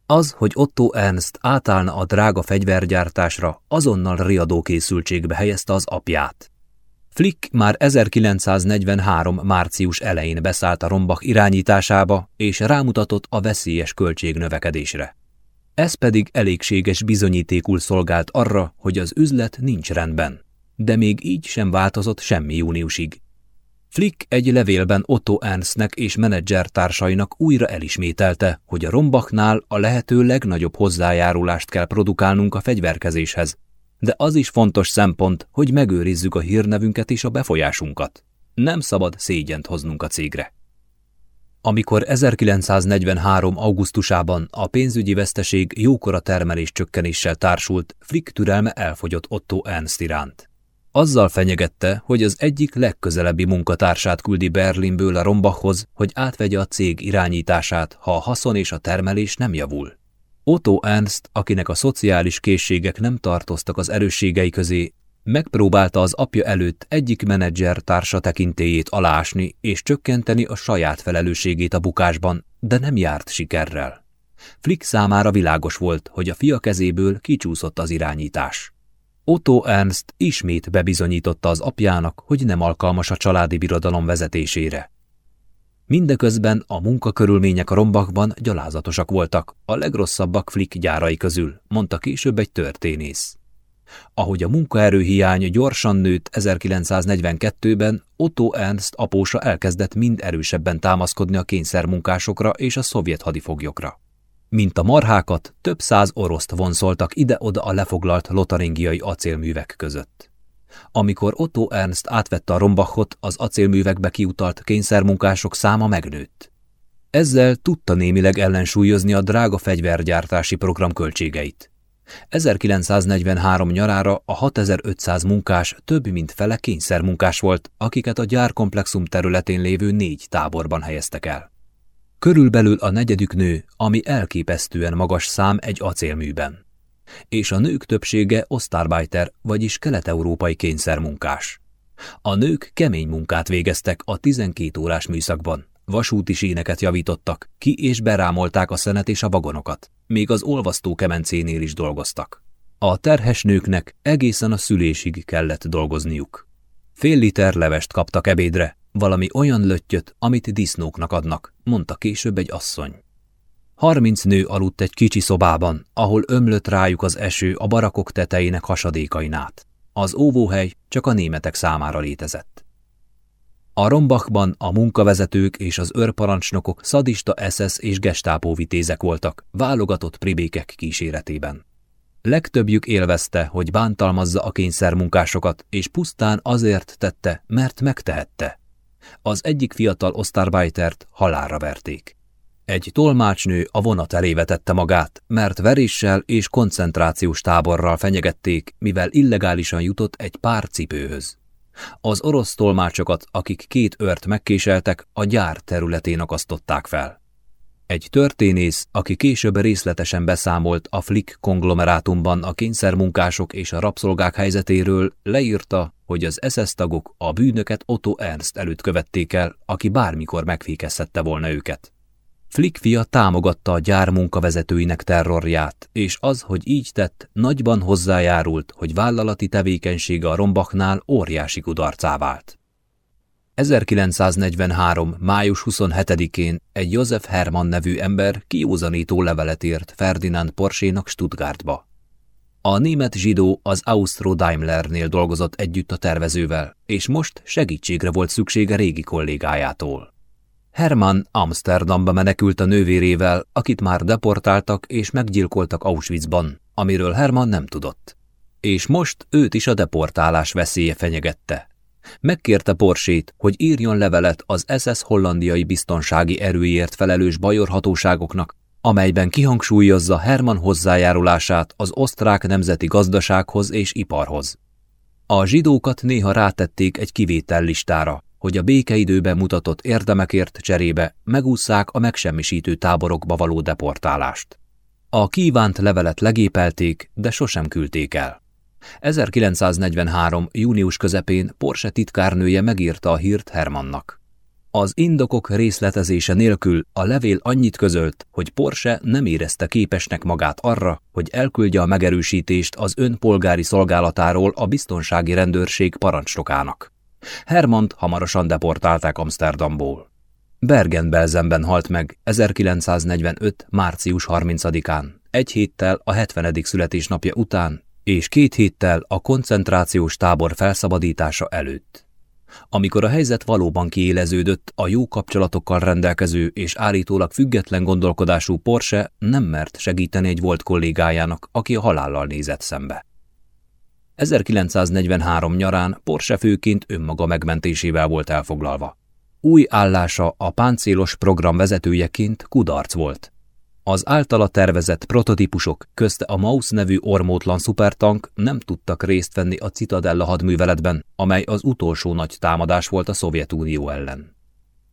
Az, hogy Otto Ernst átállna a drága fegyvergyártásra, azonnal riadó készültségbe helyezte az apját. Flick már 1943. március elején beszállt a Rombach irányításába, és rámutatott a veszélyes költségnövekedésre. Ez pedig elégséges bizonyítékul szolgált arra, hogy az üzlet nincs rendben. De még így sem változott semmi júniusig. Flick egy levélben Otto Ernstnek és menedzser társainak újra elismételte, hogy a Rombachnál a lehető legnagyobb hozzájárulást kell produkálnunk a fegyverkezéshez, de az is fontos szempont, hogy megőrizzük a hírnevünket és a befolyásunkat. Nem szabad szégyent hoznunk a cégre. Amikor 1943. augusztusában a pénzügyi veszteség jókora termelés csökkenéssel társult, Flick türelme elfogyott Otto Ernst iránt. Azzal fenyegette, hogy az egyik legközelebbi munkatársát küldi Berlinből a Rombachhoz, hogy átvegye a cég irányítását, ha a haszon és a termelés nem javul. Otto Ernst, akinek a szociális készségek nem tartoztak az erősségei közé, megpróbálta az apja előtt egyik menedzser társa tekintélyét alásni és csökkenteni a saját felelősségét a bukásban, de nem járt sikerrel. Flick számára világos volt, hogy a fia kezéből kicsúszott az irányítás. Otto Ernst ismét bebizonyította az apjának, hogy nem alkalmas a családi birodalom vezetésére. Mindeközben a munkakörülmények a rombakban gyalázatosak voltak, a legrosszabbak Flick gyárai közül, mondta később egy történész. Ahogy a munkaerőhiány gyorsan nőtt 1942-ben, Otto Ernst apósa elkezdett mind erősebben támaszkodni a kényszermunkásokra és a szovjet hadifoglyokra. Mint a marhákat, több száz oroszt vonszoltak ide-oda a lefoglalt lotaringiai acélművek között. Amikor Otto Ernst átvette a Rombachot, az acélművekbe kiutalt kényszermunkások száma megnőtt. Ezzel tudta némileg ellensúlyozni a drága fegyvergyártási program költségeit. 1943 nyarára a 6500 munkás több mint fele kényszermunkás volt, akiket a gyárkomplexum területén lévő négy táborban helyeztek el. Körülbelül a negyedük nő, ami elképesztően magas szám egy acélműben és a nők többsége osztárbajter, vagyis kelet-európai kényszermunkás. A nők kemény munkát végeztek a 12 órás műszakban, vasúti síneket javítottak, ki és berámolták a szenet és a vagonokat, még az olvasztó kemencénél is dolgoztak. A terhes nőknek egészen a szülésig kellett dolgozniuk. Fél liter levest kaptak ebédre, valami olyan löttyöt, amit disznóknak adnak, mondta később egy asszony. Harminc nő aludt egy kicsi szobában, ahol ömlött rájuk az eső a barakok tetejének hasadékain át. Az óvóhely csak a németek számára létezett. A rombakban a munkavezetők és az őrparancsnokok szadista SS és gestápó vitézek voltak, válogatott pribékek kíséretében. Legtöbbjük élvezte, hogy bántalmazza a kényszermunkásokat, és pusztán azért tette, mert megtehette. Az egyik fiatal osztárbájtert halálra verték. Egy tolmácsnő a vonat elé vetette magát, mert veréssel és koncentrációs táborral fenyegették, mivel illegálisan jutott egy pár cipőhöz. Az orosz tolmácsokat, akik két ört megkéseltek, a gyár területén akasztották fel. Egy történész, aki később részletesen beszámolt a Flick konglomerátumban a kényszermunkások és a rabszolgák helyzetéről, leírta, hogy az SS tagok a bűnöket Otto Ernst előtt követték el, aki bármikor megfékezhette volna őket. Flick fia támogatta a gyár munkavezetőinek terrorját, és az, hogy így tett, nagyban hozzájárult, hogy vállalati tevékenysége a Rombachnál óriási kudarcá vált. 1943. május 27-én egy József Hermann nevű ember kiúzanító levelet írt Ferdinand Porsénak Stuttgartba. A német zsidó az Austro-Daimlernél dolgozott együtt a tervezővel, és most segítségre volt szüksége régi kollégájától. Hermann Amsterdamba menekült a nővérével, akit már deportáltak és meggyilkoltak Auschwitzban, amiről Hermann nem tudott. És most őt is a deportálás veszélye fenyegette. Megkérte Porsét, hogy írjon levelet az SS hollandiai biztonsági erőért felelős bajorhatóságoknak, amelyben kihangsúlyozza Hermann hozzájárulását az osztrák nemzeti gazdasághoz és iparhoz. A zsidókat néha rátették egy kivétellistára, hogy a békeidőben mutatott érdemekért cserébe megússzák a megsemmisítő táborokba való deportálást. A kívánt levelet legépelték, de sosem küldték el. 1943. június közepén Porsche titkárnője megírta a hírt Hermannnak. Az indokok részletezése nélkül a levél annyit közölt, hogy Porsche nem érezte képesnek magát arra, hogy elküldje a megerősítést az önpolgári szolgálatáról a biztonsági rendőrség parancsnokának. Hermant hamarosan deportálták Amsterdamból. Bergen-Belsenben halt meg 1945. március 30-án, egy héttel a 70. születésnapja után, és két héttel a koncentrációs tábor felszabadítása előtt. Amikor a helyzet valóban kiéleződött, a jó kapcsolatokkal rendelkező és állítólag független gondolkodású Porsche nem mert segíteni egy volt kollégájának, aki a halállal nézett szembe. 1943 nyarán Porsche főként önmaga megmentésével volt elfoglalva. Új állása a páncélos program vezetőjeként kudarc volt. Az általa tervezett prototípusok közte a Maus nevű ormótlan szupertank nem tudtak részt venni a Citadella hadműveletben, amely az utolsó nagy támadás volt a Szovjetunió ellen.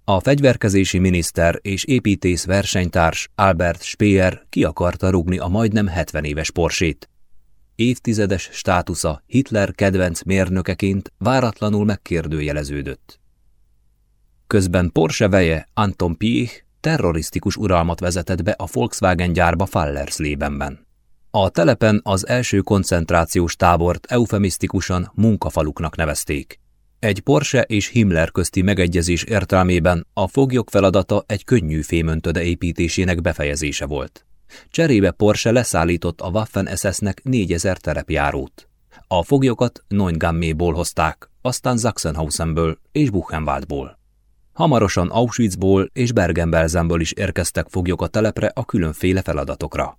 A fegyverkezési miniszter és építész versenytárs Albert Speer ki akarta rugni a majdnem 70 éves Porsét, évtizedes státusza Hitler kedvenc mérnökeként váratlanul megkérdőjeleződött. Közben Porsche veje Anton Piech terrorisztikus uralmat vezetett be a Volkswagen gyárba Fallerslebenben. A telepen az első koncentrációs tábort eufemisztikusan munkafaluknak nevezték. Egy Porsche és Himmler közti megegyezés értelmében a foglyok feladata egy könnyű fémöntöde építésének befejezése volt. Cserébe Porsche leszállított a Waffen-SS-nek 4000 terepjárót. A foglyokat Neungamméból hozták, aztán Sachsenhausenből és Buchenwaldból. Hamarosan Auschwitzból és Bergen-Belsenből is érkeztek foglyok a telepre a különféle feladatokra.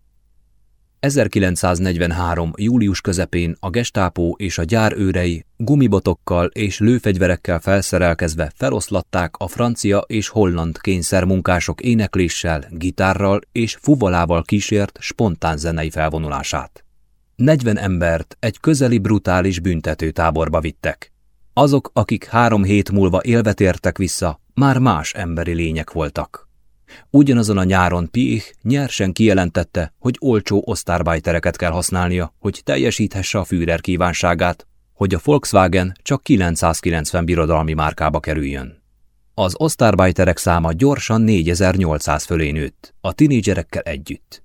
1943. július közepén a gestápó és a gyár őrei gumibotokkal és lőfegyverekkel felszerelkezve feloszlatták a francia és holland kényszermunkások énekléssel, gitárral és fuvalával kísért spontán zenei felvonulását. 40 embert egy közeli brutális büntetőtáborba vittek. Azok, akik három hét múlva élve tértek vissza, már más emberi lények voltak. Ugyanazon a nyáron Piech nyersen kijelentette, hogy olcsó osztárbájtereket kell használnia, hogy teljesíthesse a Führer kívánságát, hogy a Volkswagen csak 990 birodalmi márkába kerüljön. Az osztárbájterek száma gyorsan 4800 fölé nőtt, a tinédzserekkel együtt.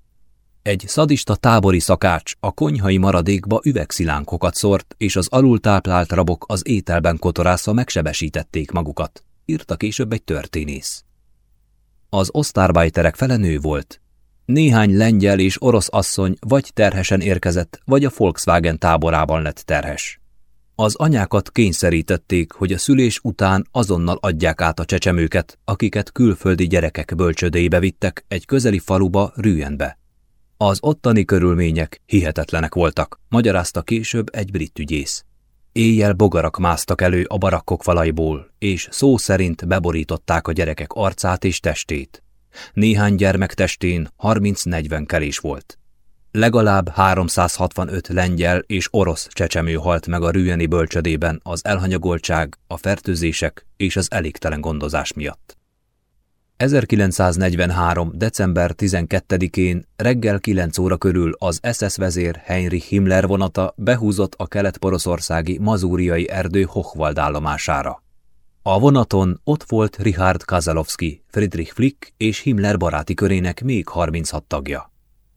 Egy szadista tábori szakács a konyhai maradékba üvegszilánkokat szort, és az alultáplált rabok az ételben kotorászva megsebesítették magukat, írta később egy történész. Az osztárbajterek fele nő volt. Néhány lengyel és orosz asszony vagy terhesen érkezett, vagy a Volkswagen táborában lett terhes. Az anyákat kényszerítették, hogy a szülés után azonnal adják át a csecsemőket, akiket külföldi gyerekek bölcsödébe vittek egy közeli faluba, Rüyenbe. Az ottani körülmények hihetetlenek voltak, magyarázta később egy brit ügyész. Éjjel bogarak másztak elő a barakkok falaiból, és szó szerint beborították a gyerekek arcát és testét. Néhány gyermek testén 30-40 kelés volt. Legalább 365 lengyel és orosz csecsemő halt meg a rüjeni bölcsödében az elhanyagoltság, a fertőzések és az elégtelen gondozás miatt. 1943. december 12-én reggel 9 óra körül az SS vezér Heinrich Himmler vonata behúzott a kelet-poroszországi mazúriai erdő Hochwald állomására. A vonaton ott volt Richard Kazalowski, Friedrich Flick és Himmler baráti körének még 36 tagja.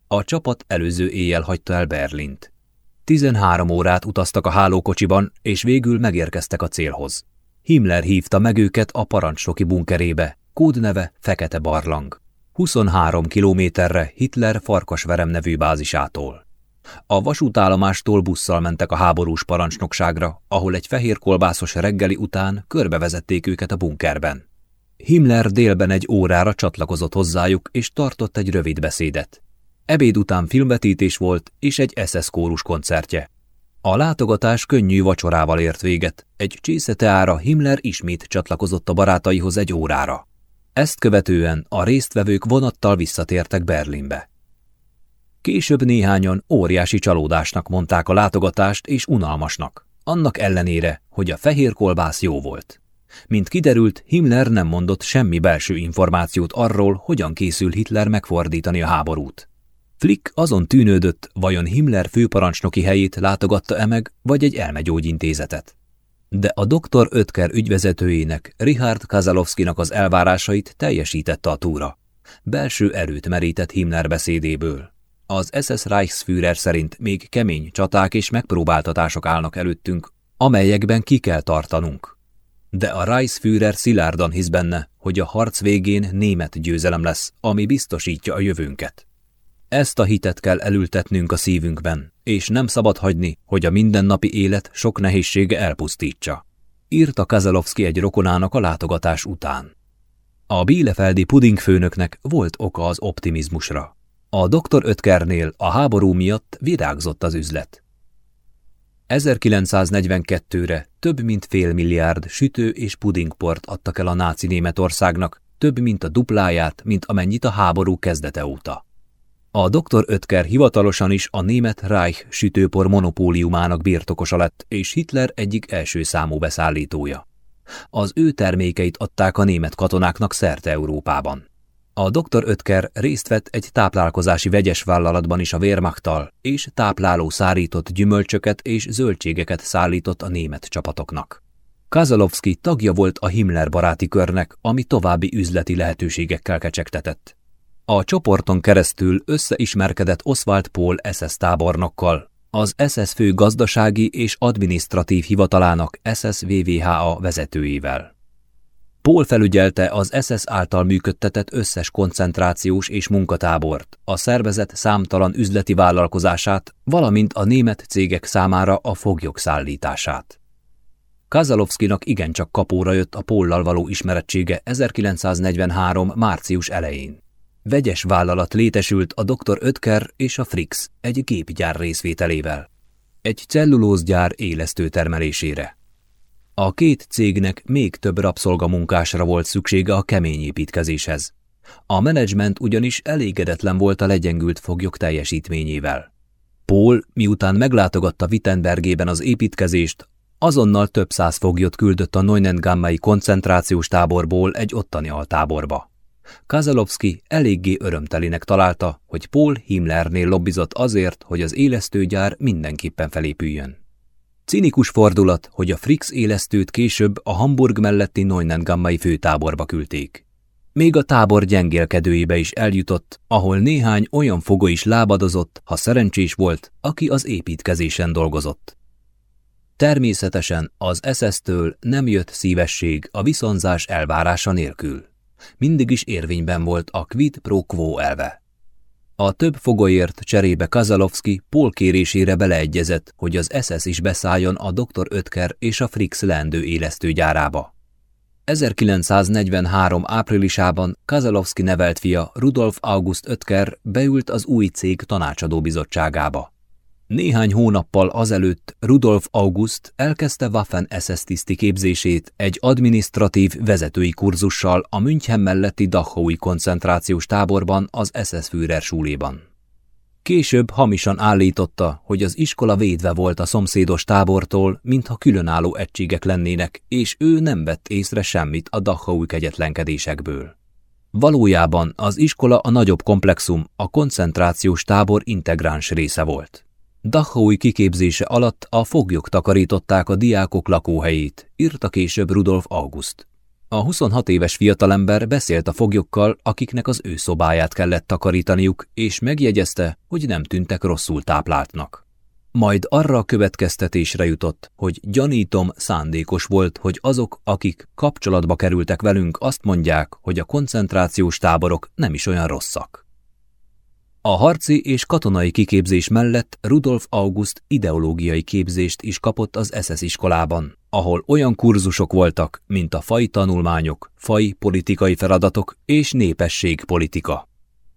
A csapat előző éjjel hagyta el Berlint. 13 órát utaztak a hálókocsiban, és végül megérkeztek a célhoz. Himmler hívta meg őket a parancsnoki bunkerébe, kódneve Fekete Barlang. 23 kilométerre Hitler Farkasverem nevű bázisától. A vasútállomástól busszal mentek a háborús parancsnokságra, ahol egy fehér kolbászos reggeli után körbevezették őket a bunkerben. Himmler délben egy órára csatlakozott hozzájuk, és tartott egy rövid beszédet. Ebéd után filmvetítés volt, és egy SS kórus koncertje. A látogatás könnyű vacsorával ért véget, egy csészeteára Himmler ismét csatlakozott a barátaihoz egy órára. Ezt követően a résztvevők vonattal visszatértek Berlinbe. Később néhányan óriási csalódásnak mondták a látogatást és unalmasnak, annak ellenére, hogy a fehér kolbász jó volt. Mint kiderült, Himmler nem mondott semmi belső információt arról, hogyan készül Hitler megfordítani a háborút. Flick azon tűnődött, vajon Himmler főparancsnoki helyét látogatta-e meg, vagy egy elmegyógyintézetet de a doktor Ötker ügyvezetőjének, Richard Kazalowskinak az elvárásait teljesítette a túra. Belső erőt merített Himmler beszédéből. Az SS Reichsführer szerint még kemény csaták és megpróbáltatások állnak előttünk, amelyekben ki kell tartanunk. De a Reichsführer szilárdan hisz benne, hogy a harc végén német győzelem lesz, ami biztosítja a jövőnket. Ezt a hitet kell elültetnünk a szívünkben, és nem szabad hagyni, hogy a mindennapi élet sok nehézsége elpusztítsa. Írta Kazalovski egy rokonának a látogatás után. A Bielefeldi pudingfőnöknek volt oka az optimizmusra. A doktor Ötkernél a háború miatt virágzott az üzlet. 1942-re több mint fél milliárd sütő és pudingport adtak el a náci Németországnak, több mint a dupláját, mint amennyit a háború kezdete óta. A doktor Ötker hivatalosan is a német Reich sütőpor monopóliumának birtokosa lett, és Hitler egyik első számú beszállítója. Az ő termékeit adták a német katonáknak szerte Európában. A doktor Ötker részt vett egy táplálkozási vegyes vállalatban is a Wehrmachttal, és tápláló szárított gyümölcsöket és zöldségeket szállított a német csapatoknak. Kazalowski tagja volt a Himmler baráti körnek, ami további üzleti lehetőségekkel kecsegtetett. A csoporton keresztül összeismerkedett Oswald Paul SS tábornokkal, az SS fő gazdasági és adminisztratív hivatalának SSVVHA vezetőjével. Paul felügyelte az SS által működtetett összes koncentrációs és munkatábort, a szervezet számtalan üzleti vállalkozását, valamint a német cégek számára a foglyok szállítását. Kazalovszkinak igencsak kapóra jött a Póllal való ismerettsége 1943. március elején. Vegyes vállalat létesült a Dr. Ötker és a Frix egy gépgyár részvételével. Egy cellulózgyár élesztő termelésére. A két cégnek még több rabszolgamunkásra volt szüksége a kemény építkezéshez. A menedzsment ugyanis elégedetlen volt a legyengült foglyok teljesítményével. Paul, miután meglátogatta Wittenbergében az építkezést, azonnal több száz foglyot küldött a Neunengammai koncentrációs táborból egy ottani altáborba. Kazalovski eléggé örömtelinek találta, hogy Paul Himmlernél lobbizott azért, hogy az élesztőgyár mindenképpen felépüljön. Cinikus fordulat, hogy a Frix élesztőt később a Hamburg melletti Neunengammai főtáborba küldték. még a tábor gyengélkedőibe is eljutott, ahol néhány olyan fogo is lábadozott, ha szerencsés volt, aki az építkezésen dolgozott. Természetesen az SS-től nem jött szívesség a viszonzás elvárása nélkül. Mindig is érvényben volt a quid pro quo elve. A több fogolyért cserébe Kazalovski Paul kérésére beleegyezett, hogy az SS is beszálljon a Dr. Ötker és a Frix leendő élesztőgyárába. 1943. áprilisában Kazalovski nevelt fia Rudolf August Ötker beült az új cég tanácsadó bizottságába. Néhány hónappal azelőtt Rudolf August elkezdte Waffen SS tiszti képzését egy administratív vezetői kurzussal a München melletti Dachaui koncentrációs táborban az SS Führer súléban. Később hamisan állította, hogy az iskola védve volt a szomszédos tábortól, mintha különálló egységek lennének, és ő nem vett észre semmit a Dachaui kegyetlenkedésekből. Valójában az iskola a nagyobb komplexum, a koncentrációs tábor integráns része volt. Dachaui kiképzése alatt a foglyok takarították a diákok lakóhelyét, írta később Rudolf August. A 26 éves fiatalember beszélt a foglyokkal, akiknek az ő szobáját kellett takarítaniuk, és megjegyezte, hogy nem tűntek rosszul tápláltnak. Majd arra a következtetésre jutott, hogy gyanítom szándékos volt, hogy azok, akik kapcsolatba kerültek velünk, azt mondják, hogy a koncentrációs táborok nem is olyan rosszak. A harci és katonai kiképzés mellett Rudolf August ideológiai képzést is kapott az SS iskolában, ahol olyan kurzusok voltak, mint a fai tanulmányok, fai politikai feladatok és népességpolitika.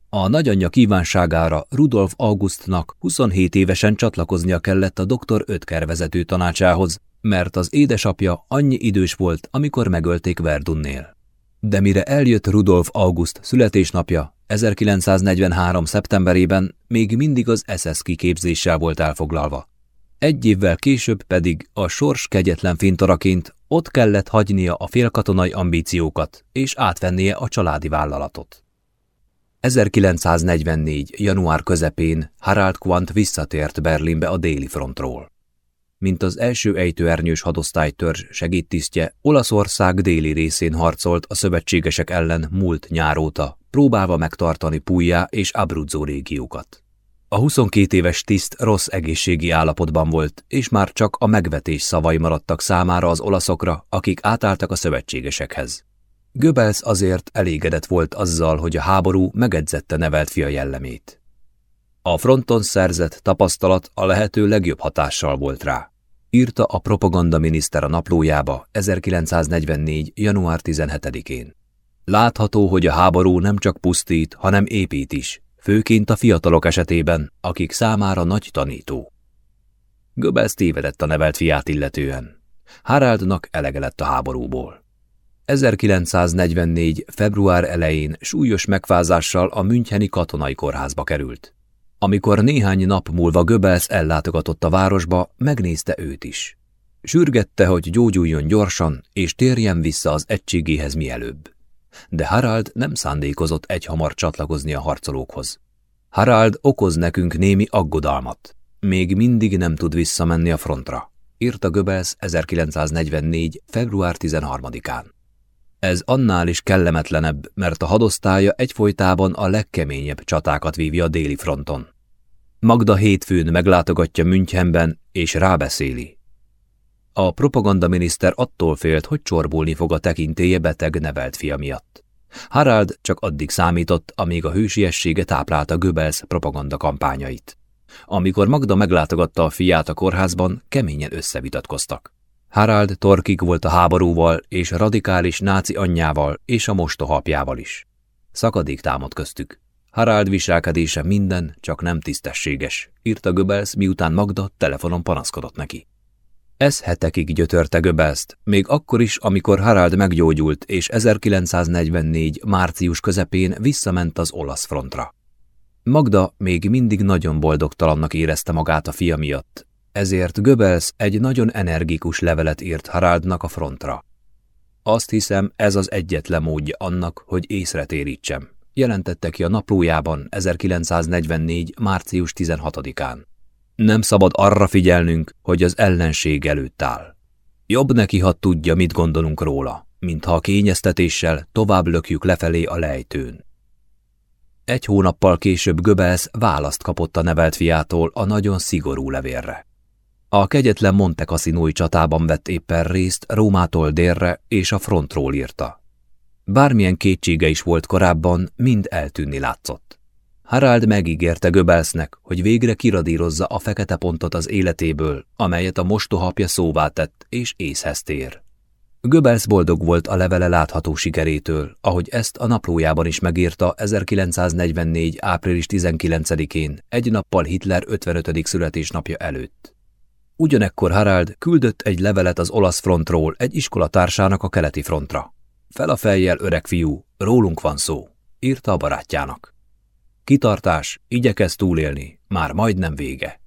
A nagyanyja kívánságára Rudolf Augustnak 27 évesen csatlakoznia kellett a doktor Ötker vezető tanácsához, mert az édesapja annyi idős volt, amikor megölték Verdunnél. De mire eljött Rudolf August születésnapja, 1943. szeptemberében még mindig az SS kiképzéssel volt elfoglalva. Egy évvel később pedig a sors kegyetlen fintoraként ott kellett hagynia a félkatonai ambíciókat és átvennie a családi vállalatot. 1944. január közepén Harald Quandt visszatért Berlinbe a déli frontról. Mint az első ejtőernyős hadosztálytörzs segédtisztje, Olaszország déli részén harcolt a szövetségesek ellen múlt nyáróta, próbálva megtartani Pújjá és Abruzzo régiókat. A 22 éves tiszt rossz egészségi állapotban volt, és már csak a megvetés szavai maradtak számára az olaszokra, akik átálltak a szövetségesekhez. Göbels azért elégedett volt azzal, hogy a háború megedzette nevelt fia jellemét. A fronton szerzett tapasztalat a lehető legjobb hatással volt rá. Írta a propaganda miniszter a naplójába 1944. január 17-én. Látható, hogy a háború nem csak pusztít, hanem épít is, főként a fiatalok esetében, akik számára nagy tanító. Göbbels tévedett a nevelt fiát illetően. Haraldnak elege lett a háborúból. 1944. február elején súlyos megfázással a Müncheni katonai kórházba került. Amikor néhány nap múlva Göbbels ellátogatott a városba, megnézte őt is. Sürgette, hogy gyógyuljon gyorsan, és térjen vissza az egységéhez mielőbb de Harald nem szándékozott egyhamar csatlakozni a harcolókhoz. Harald okoz nekünk némi aggodalmat. Még mindig nem tud visszamenni a frontra, írta Göbels 1944. február 13-án. Ez annál is kellemetlenebb, mert a hadosztálya egyfolytában a legkeményebb csatákat vívja a déli fronton. Magda hétfőn meglátogatja Münchenben, és rábeszéli. A propagandaminiszter attól félt, hogy csorbulni fog a tekintélye beteg nevelt fia miatt. Harald csak addig számított, amíg a hősiessége táplálta Goebbels propaganda kampányait. Amikor Magda meglátogatta a fiát a kórházban, keményen összevitatkoztak. Harald torkig volt a háborúval és radikális náci anyjával és a mostohapjával is. Szakadék támad köztük. Harald viselkedése minden, csak nem tisztességes, írta Goebbels, miután Magda telefonon panaszkodott neki. Ez hetekig gyötörte Göbelszt, még akkor is, amikor Harald meggyógyult, és 1944. március közepén visszament az olasz frontra. Magda még mindig nagyon boldogtalannak érezte magát a fia miatt, ezért Göbels egy nagyon energikus levelet írt Haraldnak a frontra. Azt hiszem, ez az egyetlen módja annak, hogy észre térítsem, jelentette ki a naplójában 1944. március 16-án. Nem szabad arra figyelnünk, hogy az ellenség előtt áll. Jobb neki, ha tudja, mit gondolunk róla. mintha a kényeztetéssel tovább lökjük lefelé a lejtőn. Egy hónappal később Göbels választ kapott a nevelt fiától a nagyon szigorú levélre. A kegyetlen Monte Cassinoi csatában vett éppen részt Rómától délre és a frontról írta. Bármilyen kétsége is volt korábban, mind eltűnni látszott. Harald megígérte Göbelsnek, hogy végre kiradírozza a fekete pontot az életéből, amelyet a mostohapja szóvá tett és észhez tér. Göbels boldog volt a levele látható sikerétől, ahogy ezt a naplójában is megírta 1944. április 19-én, egy nappal Hitler 55. születésnapja előtt. Ugyanekkor Harald küldött egy levelet az olasz frontról egy iskolatársának a keleti frontra. Fel a fejjel, öreg fiú, rólunk van szó, írta a barátjának. Kitartás, igyekez túlélni, már majdnem vége.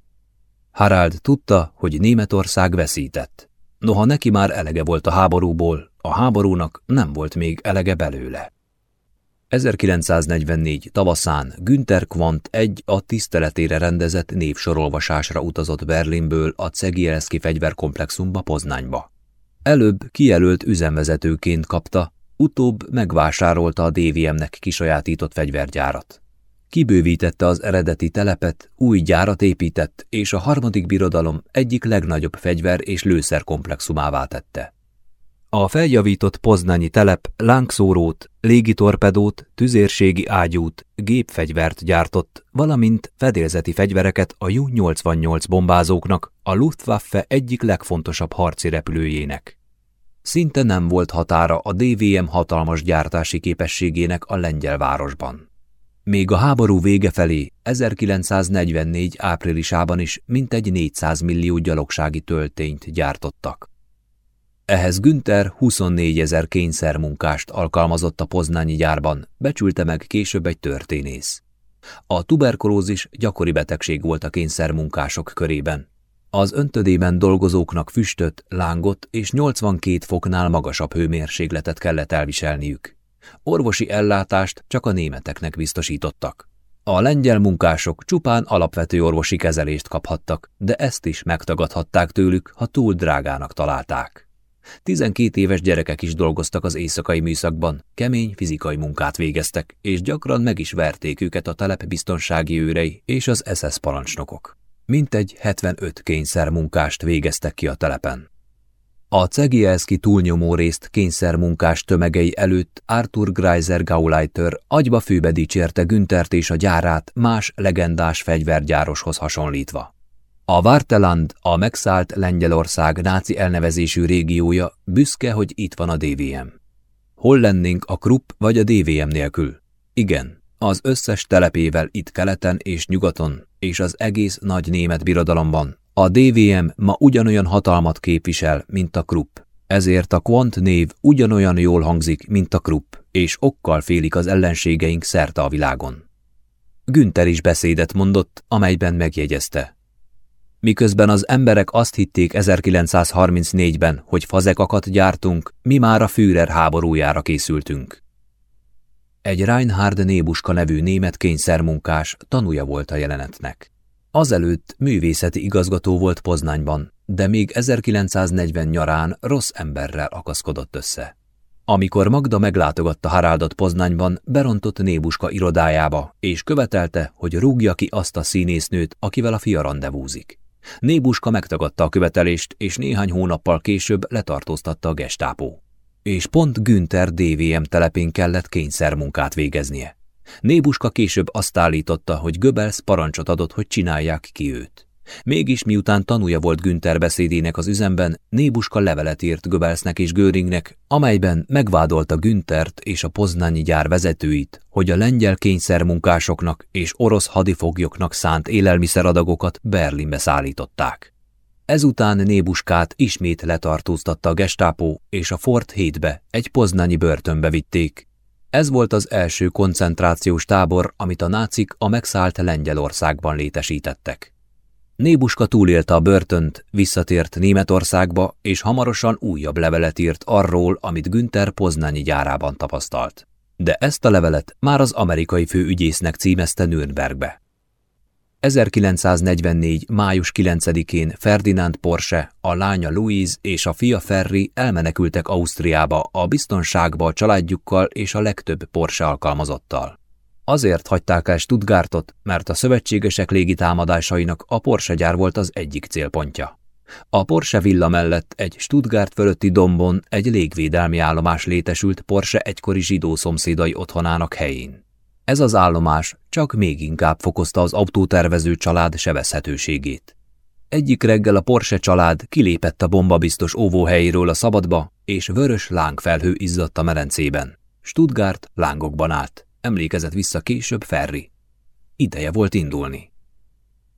Harald tudta, hogy Németország veszített. Noha neki már elege volt a háborúból, a háborúnak nem volt még elege belőle. 1944 tavaszán Günther Quandt egy a tiszteletére rendezett névsorolvasásra utazott Berlinből a Cegielszki fegyverkomplexumba Poznányba. Előbb kijelölt üzemvezetőként kapta, utóbb megvásárolta a DVM-nek kisajátított fegyvergyárat. Kibővítette az eredeti telepet, új gyárat épített, és a harmadik birodalom egyik legnagyobb fegyver és lőszer komplexumává tette. A feljavított poznányi telep lángszórót, légitorpedót, tüzérségi ágyút, gépfegyvert gyártott, valamint fedélzeti fegyvereket a Ju-88 bombázóknak, a Luftwaffe egyik legfontosabb harci repülőjének. Szinte nem volt határa a DVM hatalmas gyártási képességének a lengyel városban. Még a háború vége felé, 1944 áprilisában is mintegy 400 millió gyalogsági töltényt gyártottak. Ehhez Günther 24 ezer kényszermunkást alkalmazott a poznányi gyárban, becsülte meg később egy történész. A tuberkulózis gyakori betegség volt a kényszermunkások körében. Az öntödében dolgozóknak füstöt, lángot és 82 foknál magasabb hőmérsékletet kellett elviselniük. Orvosi ellátást csak a németeknek biztosítottak. A lengyel munkások csupán alapvető orvosi kezelést kaphattak, de ezt is megtagadhatták tőlük, ha túl drágának találták. Tizenkét éves gyerekek is dolgoztak az éjszakai műszakban, kemény fizikai munkát végeztek, és gyakran meg is verték őket a telep biztonsági őrei és az SS parancsnokok. Mintegy 75 kényszer munkást végeztek ki a telepen. A Cegielszki túlnyomó részt kényszermunkás tömegei előtt Arthur Greiser Gauleiter agyba főbe dicsérte Günthert és a gyárát más legendás fegyvergyároshoz hasonlítva. A Varteland, a megszállt Lengyelország náci elnevezésű régiója büszke, hogy itt van a DVM. Hol lennénk a Krupp vagy a DVM nélkül? Igen, az összes telepével itt keleten és nyugaton, és az egész nagy német birodalomban, a DVM ma ugyanolyan hatalmat képvisel, mint a Krupp, ezért a Quant név ugyanolyan jól hangzik, mint a Krupp, és okkal félik az ellenségeink szerte a világon. Günther is beszédet mondott, amelyben megjegyezte. Miközben az emberek azt hitték 1934-ben, hogy fazekakat gyártunk, mi már a Führer háborújára készültünk. Egy Reinhard Nébuska nevű német kényszermunkás tanúja volt a jelenetnek. Azelőtt művészeti igazgató volt Poznányban, de még 1940 nyarán rossz emberrel akaszkodott össze. Amikor Magda meglátogatta Haráldot Poznányban, berontott Nébuska irodájába, és követelte, hogy rúgja ki azt a színésznőt, akivel a fia rendezvúzik. Nébuska megtagadta a követelést, és néhány hónappal később letartóztatta a gestápó. És pont Günther DVM telepén kellett kényszermunkát végeznie. Nébuska később azt állította, hogy Göbels parancsot adott, hogy csinálják ki őt. Mégis miután tanúja volt Günther beszédének az üzemben, Nébuska levelet írt Göbelsnek és Göringnek, amelyben megvádolta Günthert és a poznányi gyár vezetőit, hogy a lengyel kényszermunkásoknak és orosz hadifoglyoknak szánt élelmiszeradagokat Berlinbe szállították. Ezután Nébuskát ismét letartóztatta a gestápó, és a Fort hétbe, egy poznányi börtönbe vitték, ez volt az első koncentrációs tábor, amit a nácik a megszállt Lengyelországban létesítettek. Nébuska túlélte a börtönt, visszatért Németországba, és hamarosan újabb levelet írt arról, amit Günther Poznányi gyárában tapasztalt. De ezt a levelet már az amerikai főügyésznek címezte Nürnbergbe. 1944. május 9-én Ferdinand Porsche, a lánya Louise és a fia Ferri elmenekültek Ausztriába a biztonságba a családjukkal és a legtöbb Porsche alkalmazottal. Azért hagyták el Stuttgartot, mert a szövetségesek légitámadásainak a Porsche gyár volt az egyik célpontja. A Porsche villa mellett egy Stuttgart fölötti dombon egy légvédelmi állomás létesült Porsche egykori zsidó szomszédai otthonának helyén. Ez az állomás csak még inkább fokozta az autótervező család sebezhetőségét. Egyik reggel a Porsche család kilépett a bombabiztos óvóhelyéről a szabadba, és vörös lángfelhő izzadt a merencében. Stuttgart lángokban állt, emlékezett vissza később Ferri. Ideje volt indulni.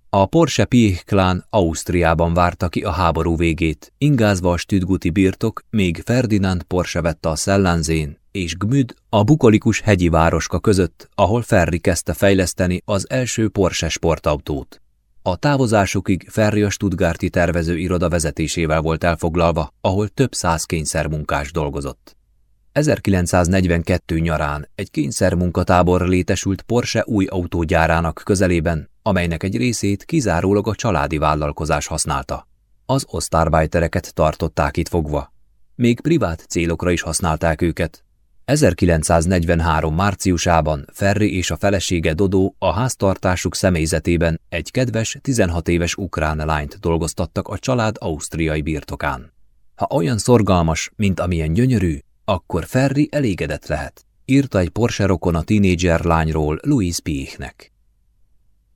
A Porsche Piech klán Ausztriában várta ki a háború végét, ingázva a Stüdguti birtok, még Ferdinand Porsche vette a Szellánzén, és Gmüd a bukolikus hegyi városka között, ahol Ferri kezdte fejleszteni az első Porsche sportautót. A távozásukig Ferri a Stuttgarti tervező iroda vezetésével volt elfoglalva, ahol több száz kényszermunkás dolgozott. 1942 nyarán egy kényszermunkatábor létesült Porsche új autógyárának közelében, amelynek egy részét kizárólag a családi vállalkozás használta. Az osztárbájtereket tartották itt fogva. Még privát célokra is használták őket, 1943. márciusában Ferri és a felesége Dodó a háztartásuk személyzetében egy kedves, 16 éves ukrán lányt dolgoztattak a család ausztriai birtokán. Ha olyan szorgalmas, mint amilyen gyönyörű, akkor Ferri elégedett lehet, írta egy Porsche rokon a tínédzser lányról Louis Piechnek.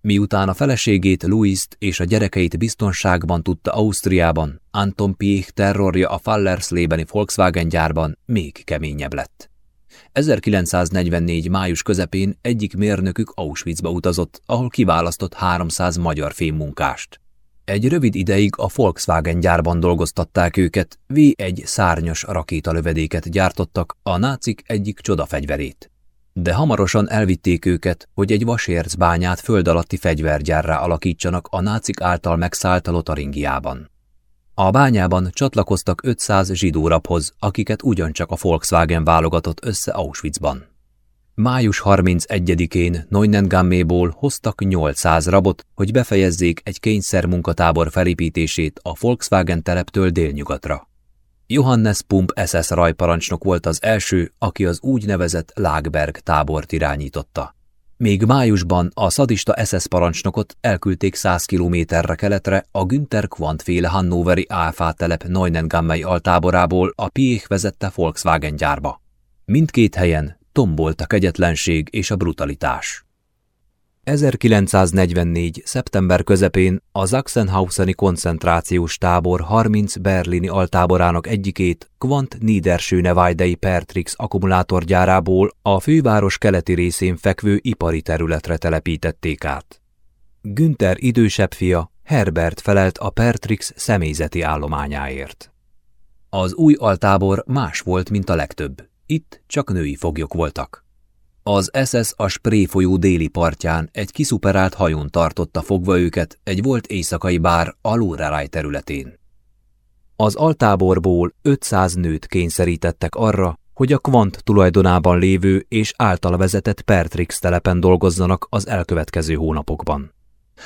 Miután a feleségét, Louis-t és a gyerekeit biztonságban tudta Ausztriában, Anton Piech terrorja a Fallerslebeni Volkswagen gyárban még keményebb lett. 1944. május közepén egyik mérnökük Auschwitzba utazott, ahol kiválasztott 300 magyar fémmunkást. Egy rövid ideig a Volkswagen gyárban dolgoztatták őket, V1 szárnyas rakétalövedéket gyártottak, a nácik egyik csodafegyverét. De hamarosan elvitték őket, hogy egy vasércbányát föld alatti fegyvergyárra alakítsanak a nácik által megszállt Lotaringiában. A bányában csatlakoztak 500 zsidó rabhoz, akiket ugyancsak a Volkswagen válogatott össze Auschwitzban. Május 31-én Neunengamméból hoztak 800 rabot, hogy befejezzék egy kényszer munkatábor felépítését a Volkswagen teleptől délnyugatra. Johannes Pump SS rajparancsnok volt az első, aki az úgynevezett Lágberg tábort irányította. Még májusban a szadista SS parancsnokot elküldték 100 kilométerre keletre a Günther Quandt féle Hannoveri Áfá telep Neunengammei altáborából a Piech vezette Volkswagen gyárba. Mindkét helyen tombolt a kegyetlenség és a brutalitás. 1944. szeptember közepén a Sachsenhauseni koncentrációs tábor 30 berlini altáborának egyikét Quant Niederschöneweidei Pertrix akkumulátorgyárából a főváros keleti részén fekvő ipari területre telepítették át. Günther idősebb fia, Herbert felelt a Pertrix személyzeti állományáért. Az új altábor más volt, mint a legtöbb. Itt csak női foglyok voltak. Az SS a Spree folyó déli partján egy kiszuperált hajón tartotta fogva őket egy volt éjszakai bár a Lorelai területén. Az altáborból 500 nőt kényszerítettek arra, hogy a Kvant tulajdonában lévő és által vezetett Pertrix telepen dolgozzanak az elkövetkező hónapokban.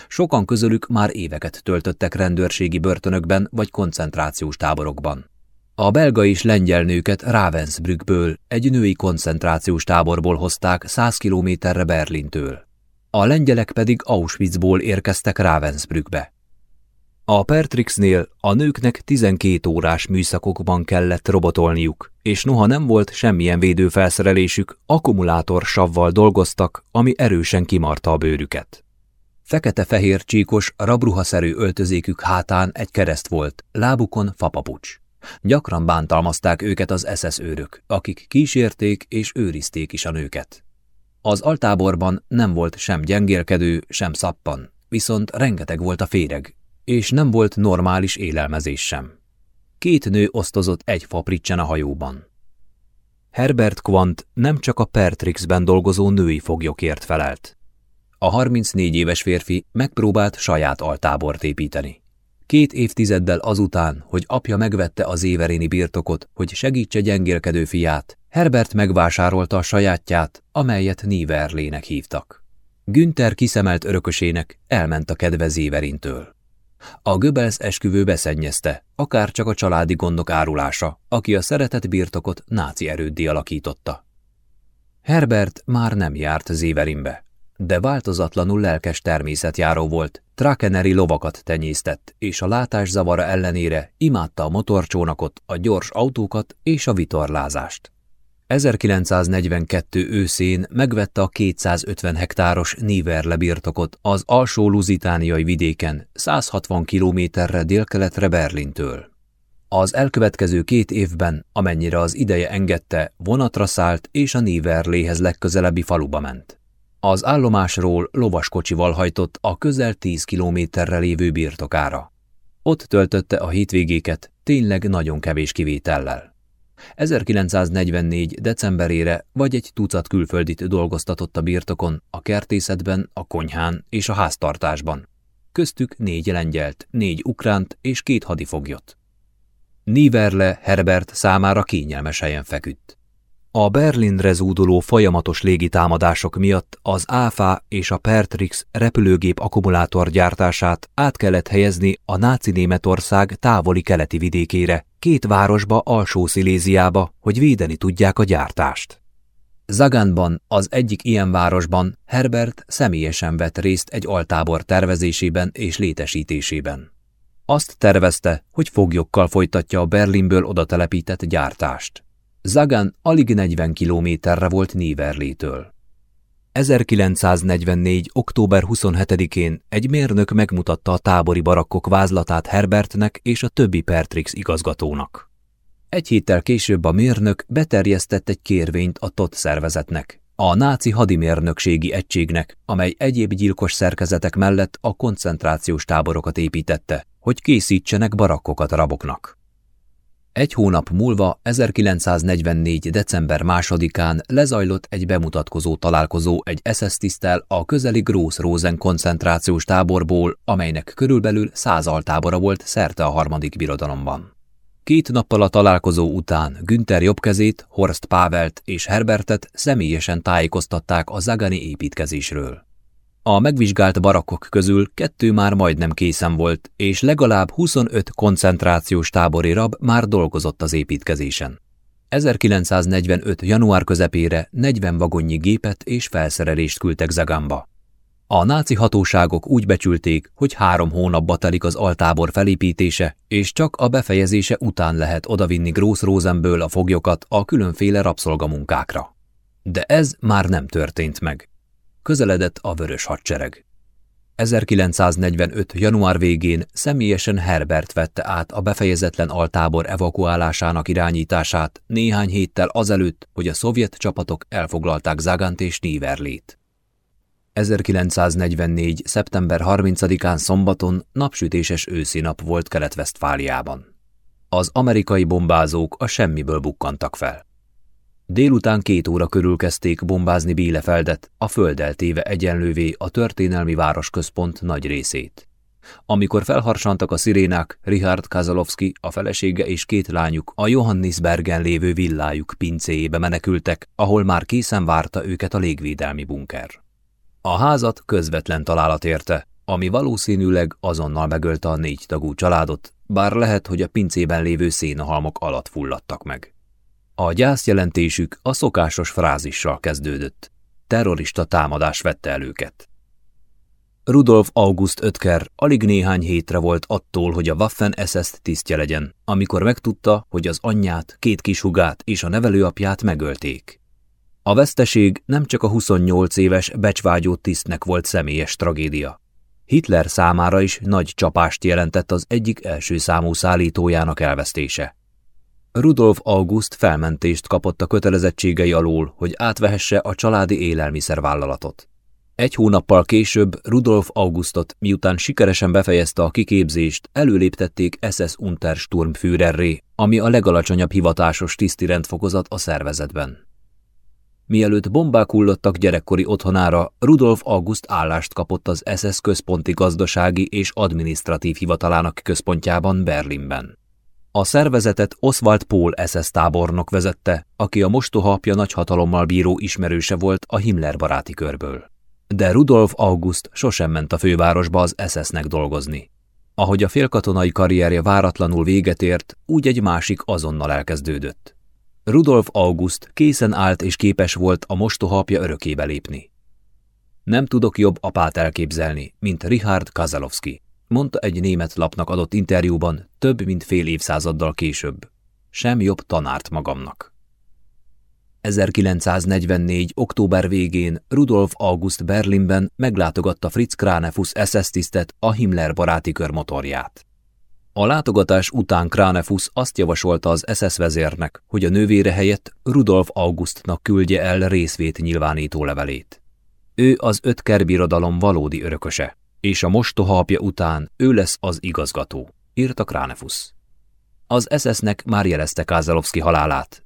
Sokan közülük már éveket töltöttek rendőrségi börtönökben vagy koncentrációs táborokban. A belga és lengyel nőket Ravensbrückből, egy női koncentrációs táborból hozták 100 kilométerre Berlintől. A lengyelek pedig Auschwitzból érkeztek Ravensbrückbe. A Pertrixnél a nőknek 12 órás műszakokban kellett robotolniuk, és noha nem volt semmilyen védőfelszerelésük, akkumulátorsavval dolgoztak, ami erősen kimarta a bőrüket. Fekete-fehér csíkos, rabruhaszerű öltözékük hátán egy kereszt volt, lábukon fapapucs. Gyakran bántalmazták őket az SS őrök, akik kísérték és őrizték is a nőket. Az altáborban nem volt sem gyengélkedő, sem szappan, viszont rengeteg volt a féreg, és nem volt normális élelmezés sem. Két nő osztozott egy fapricsen a hajóban. Herbert Quant nem csak a Pertrixben dolgozó női foglyokért felelt. A 34 éves férfi megpróbált saját altábort építeni. Két évtizeddel azután, hogy apja megvette az éveréni birtokot, hogy segítse gyengélkedő fiát, Herbert megvásárolta a sajátját, amelyet Niverlének hívtak. Günther kiszemelt örökösének elment a kedve Zéverintől. A Göbels esküvő beszennyezte, akár csak a családi gondok árulása, aki a szeretett birtokot náci erőddé alakította. Herbert már nem járt Zéverinbe, de változatlanul lelkes természetjáró volt, trakeneri lovakat tenyésztett, és a látászavara ellenére imádta a motorcsónakot, a gyors autókat és a vitorlázást. 1942 őszén megvette a 250 hektáros Niverle birtokot az alsó luzitániai vidéken, 160 kilométerre délkeletre Berlintől. Az elkövetkező két évben, amennyire az ideje engedte, vonatra szállt és a Niverléhez legközelebbi faluba ment. Az állomásról lovaskocsival hajtott a közel 10 kilométerre lévő birtokára. Ott töltötte a hétvégéket, tényleg nagyon kevés kivétellel. 1944. decemberére vagy egy tucat külföldit dolgoztatott a birtokon, a kertészetben, a konyhán és a háztartásban. Köztük négy lengyelt, négy ukránt és két hadifoglyot. Niverle Herbert számára kényelmes helyen feküdt. A Berlinre zúduló folyamatos légitámadások miatt az AFA és a Pertrix repülőgép akkumulátor gyártását át kellett helyezni a náci Németország távoli keleti vidékére, két városba alsó Sziléziába, hogy védeni tudják a gyártást. Zagánban, az egyik ilyen városban Herbert személyesen vett részt egy altábor tervezésében és létesítésében. Azt tervezte, hogy foglyokkal folytatja a Berlinből oda telepített gyártást. Zagan alig 40 kilométerre volt Niverlétől. 1944. október 27-én egy mérnök megmutatta a tábori barakkok vázlatát Herbertnek és a többi Pertrix igazgatónak. Egy héttel később a mérnök beterjesztett egy kérvényt a TOT szervezetnek, a náci hadimérnökségi egységnek, amely egyéb gyilkos szerkezetek mellett a koncentrációs táborokat építette, hogy készítsenek barakkokat raboknak. Egy hónap múlva, 1944. december másodikán lezajlott egy bemutatkozó találkozó egy SS tisztel a közeli Gross Rosen koncentrációs táborból, amelynek körülbelül száz altábora volt szerte a harmadik birodalomban. Két nappal a találkozó után Günther jobbkezét, Horst Pávelt és Herbertet személyesen tájékoztatták a zagani építkezésről. A megvizsgált barakkok közül kettő már majdnem készen volt, és legalább 25 koncentrációs tábori rab már dolgozott az építkezésen. 1945. január közepére 40 vagonnyi gépet és felszerelést küldtek Zagamba. A náci hatóságok úgy becsülték, hogy három hónapba telik az altábor felépítése, és csak a befejezése után lehet odavinni Gross Rosenből a foglyokat a különféle rabszolgamunkákra. De ez már nem történt meg közeledett a vörös hadsereg. 1945. január végén személyesen Herbert vette át a befejezetlen altábor evakuálásának irányítását néhány héttel azelőtt, hogy a szovjet csapatok elfoglalták Zagant és Niverlét. 1944. szeptember 30-án szombaton napsütéses őszi nap volt Kelet-Vesztfáliában. Az amerikai bombázók a semmiből bukkantak fel. Délután két óra körül kezdték bombázni Bielefeldet, a földdel téve egyenlővé a történelmi városközpont nagy részét. Amikor felharsantak a szirénák, Richard Kazalowski, a felesége és két lányuk a Johannisbergen lévő villájuk pincéjébe menekültek, ahol már készen várta őket a légvédelmi bunker. A házat közvetlen találat érte, ami valószínűleg azonnal megölte a négy tagú családot, bár lehet, hogy a pincében lévő szénahalmok alatt fulladtak meg. A gyászjelentésük a szokásos frázissal kezdődött. Terrorista támadás vette el őket. Rudolf August Ötker alig néhány hétre volt attól, hogy a Waffen SS tisztje legyen, amikor megtudta, hogy az anyját, két kishugát és a nevelőapját megölték. A veszteség nem csak a 28 éves becsvágyó tisztnek volt személyes tragédia. Hitler számára is nagy csapást jelentett az egyik első számú szállítójának elvesztése. Rudolf August felmentést kapott a kötelezettségei alól, hogy átvehesse a családi élelmiszervállalatot. Egy hónappal később Rudolf Augustot, miután sikeresen befejezte a kiképzést, előléptették SS Untersturmführerré, ami a legalacsonyabb hivatásos tiszti rendfokozat a szervezetben. Mielőtt bombák hullottak gyerekkori otthonára, Rudolf August állást kapott az SS központi gazdasági és adminisztratív hivatalának központjában Berlinben. A szervezetet Oswald Paul SS tábornok vezette, aki a mostoha apja nagyhatalommal bíró ismerőse volt a Himmler baráti körből. de Rudolf August sosem ment a fővárosba az SS-nek dolgozni. Ahogy a félkatonai karrierje váratlanul véget ért, úgy egy másik azonnal elkezdődött. Rudolf August készen állt és képes volt a mostohapja örökébe lépni. Nem tudok jobb apát elképzelni, mint Richard Kazalowski, mondta egy német lapnak adott interjúban több mint fél évszázaddal később. Sem jobb tanárt magamnak. 1944. október végén Rudolf August Berlinben meglátogatta Fritz Kranefus SS tisztet a Himmler baráti kör motorját. A látogatás után Kranefus azt javasolta az SS vezérnek, hogy a nővére helyett Rudolf Augustnak küldje el részvét nyilvánító levelét. Ő az öt kerbirodalom valódi örököse, és a mostoha apja után ő lesz az igazgató, írta Kranefus. Az SS-nek már jelezte Kázalovszki halálát,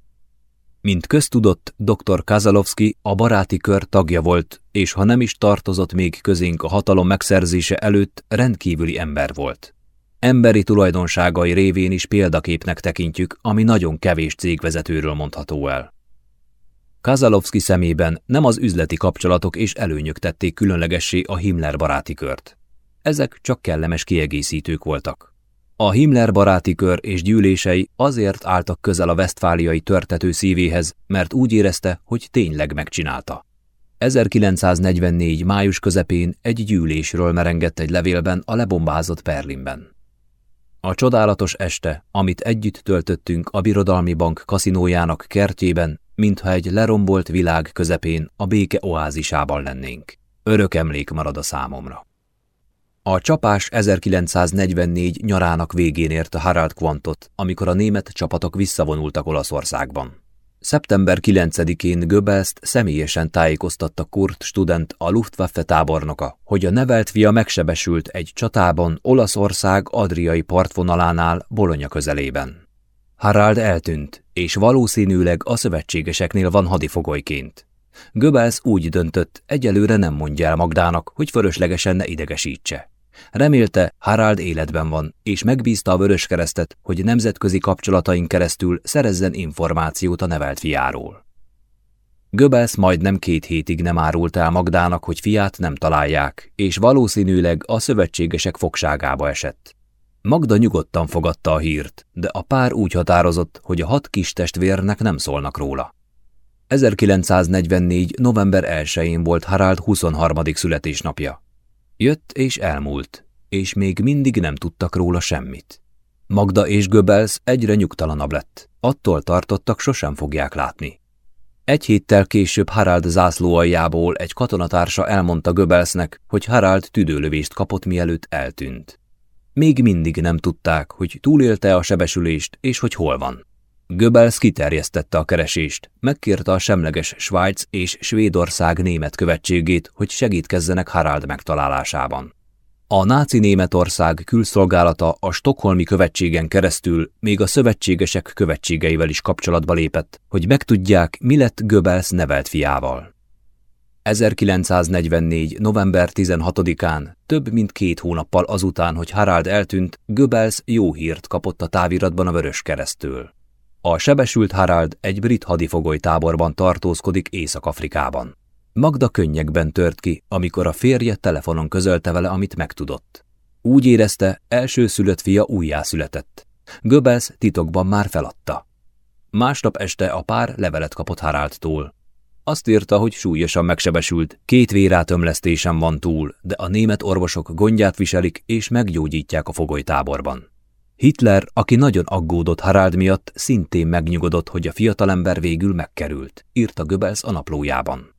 mint köztudott, dr. Kazalovski a baráti kör tagja volt, és ha nem is tartozott még közénk a hatalom megszerzése előtt, rendkívüli ember volt. Emberi tulajdonságai révén is példaképnek tekintjük, ami nagyon kevés cégvezetőről mondható el. Kazalovski szemében nem az üzleti kapcsolatok és előnyök tették különlegessé a Himmler baráti kört. Ezek csak kellemes kiegészítők voltak. A Himmler baráti kör és gyűlései azért álltak közel a vesztfáliai törtető szívéhez, mert úgy érezte, hogy tényleg megcsinálta. 1944. május közepén egy gyűlésről merengett egy levélben a lebombázott Berlinben. A csodálatos este, amit együtt töltöttünk a Birodalmi Bank kaszinójának kertjében, mintha egy lerombolt világ közepén a béke oázisában lennénk. Örök emlék marad a számomra. A csapás 1944 nyarának végén ért a Harald Quantot, amikor a német csapatok visszavonultak Olaszországban. Szeptember 9-én Goebbels személyesen tájékoztatta Kurt Student, a Luftwaffe tábornoka, hogy a nevelt fia megsebesült egy csatában Olaszország adriai partvonalánál Bolonya közelében. Harald eltűnt, és valószínűleg a szövetségeseknél van hadifogolyként. Goebbels úgy döntött, egyelőre nem mondja el Magdának, hogy fölöslegesen ne idegesítse. Remélte, Harald életben van, és megbízta a Vöröskeresztet, hogy nemzetközi kapcsolataink keresztül szerezzen információt a nevelt fiáról. Göbels majdnem két hétig nem árult el Magdának, hogy fiát nem találják, és valószínűleg a szövetségesek fogságába esett. Magda nyugodtan fogadta a hírt, de a pár úgy határozott, hogy a hat kis testvérnek nem szólnak róla. 1944. november 1-én volt Harald 23. születésnapja. Jött és elmúlt, és még mindig nem tudtak róla semmit. Magda és Göbels egyre nyugtalanabb lett. Attól tartottak, sosem fogják látni. Egy héttel később Harald zászlóaljából egy katonatársa elmondta Göbelsnek, hogy Harald tüdőlövést kapott, mielőtt eltűnt. Még mindig nem tudták, hogy túlélte a sebesülést, és hogy hol van. Göbels kiterjesztette a keresést, megkérte a semleges Svájc és Svédország német követségét, hogy segítkezzenek Harald megtalálásában. A náci Németország külszolgálata a stokholmi követségen keresztül még a szövetségesek követségeivel is kapcsolatba lépett, hogy megtudják, mi lett Göbels nevelt fiával. 1944. november 16-án, több mint két hónappal azután, hogy Harald eltűnt, Göbels jó hírt kapott a táviratban a Vörös keresztől. A sebesült Harald egy brit hadifogoly táborban tartózkodik Észak-Afrikában. Magda könnyekben tört ki, amikor a férje telefonon közölte vele, amit megtudott. Úgy érezte, elsőszülött fia újjászületett. Göbels titokban már feladta. Másnap este a pár levelet kapott Haraldtól. Azt írta, hogy súlyosan megsebesült, két vérátömlesztésen van túl, de a német orvosok gondját viselik és meggyógyítják a fogolytáborban. Hitler, aki nagyon aggódott Harald miatt, szintén megnyugodott, hogy a fiatalember végül megkerült, írta Goebbels a naplójában.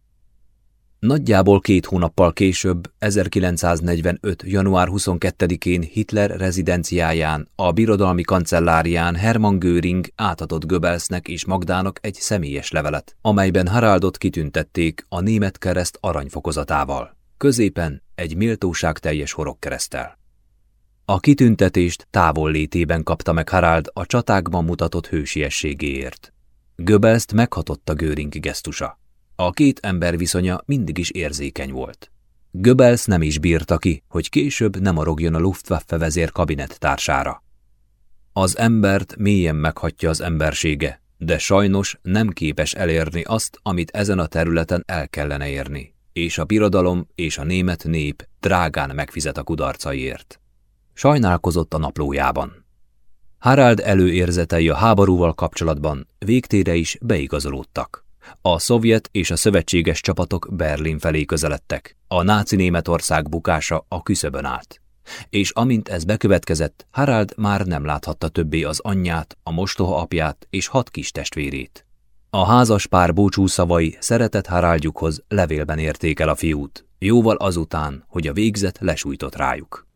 Nagyjából két hónappal később, 1945. január 22-én Hitler rezidenciáján, a birodalmi kancellárián Hermann Göring átadott Goebbelsnek és Magdának egy személyes levelet, amelyben Haraldot kitüntették a német kereszt aranyfokozatával. Középen egy méltóság teljes horogkeresztel. A kitüntetést távol létében kapta meg Harald a csatákban mutatott hősiességéért. Göbelszt meghatotta Göring gesztusa. A két ember viszonya mindig is érzékeny volt. Göbels nem is bírta ki, hogy később nem arogjon a Luftwaffe vezér kabinet társára. Az embert mélyen meghatja az embersége, de sajnos nem képes elérni azt, amit ezen a területen el kellene érni, és a birodalom és a német nép drágán megfizet a kudarcaiért. Sajnálkozott a naplójában. Harald előérzetei a háborúval kapcsolatban végtére is beigazolódtak. A szovjet és a szövetséges csapatok Berlin felé közeledtek. A náci Németország bukása a küszöbön állt. És amint ez bekövetkezett, Harald már nem láthatta többé az anyját, a mostoha apját és hat kis testvérét. A házas pár búcsúszavai szeretett Haraldjukhoz levélben érték el a fiút, jóval azután, hogy a végzet lesújtott rájuk.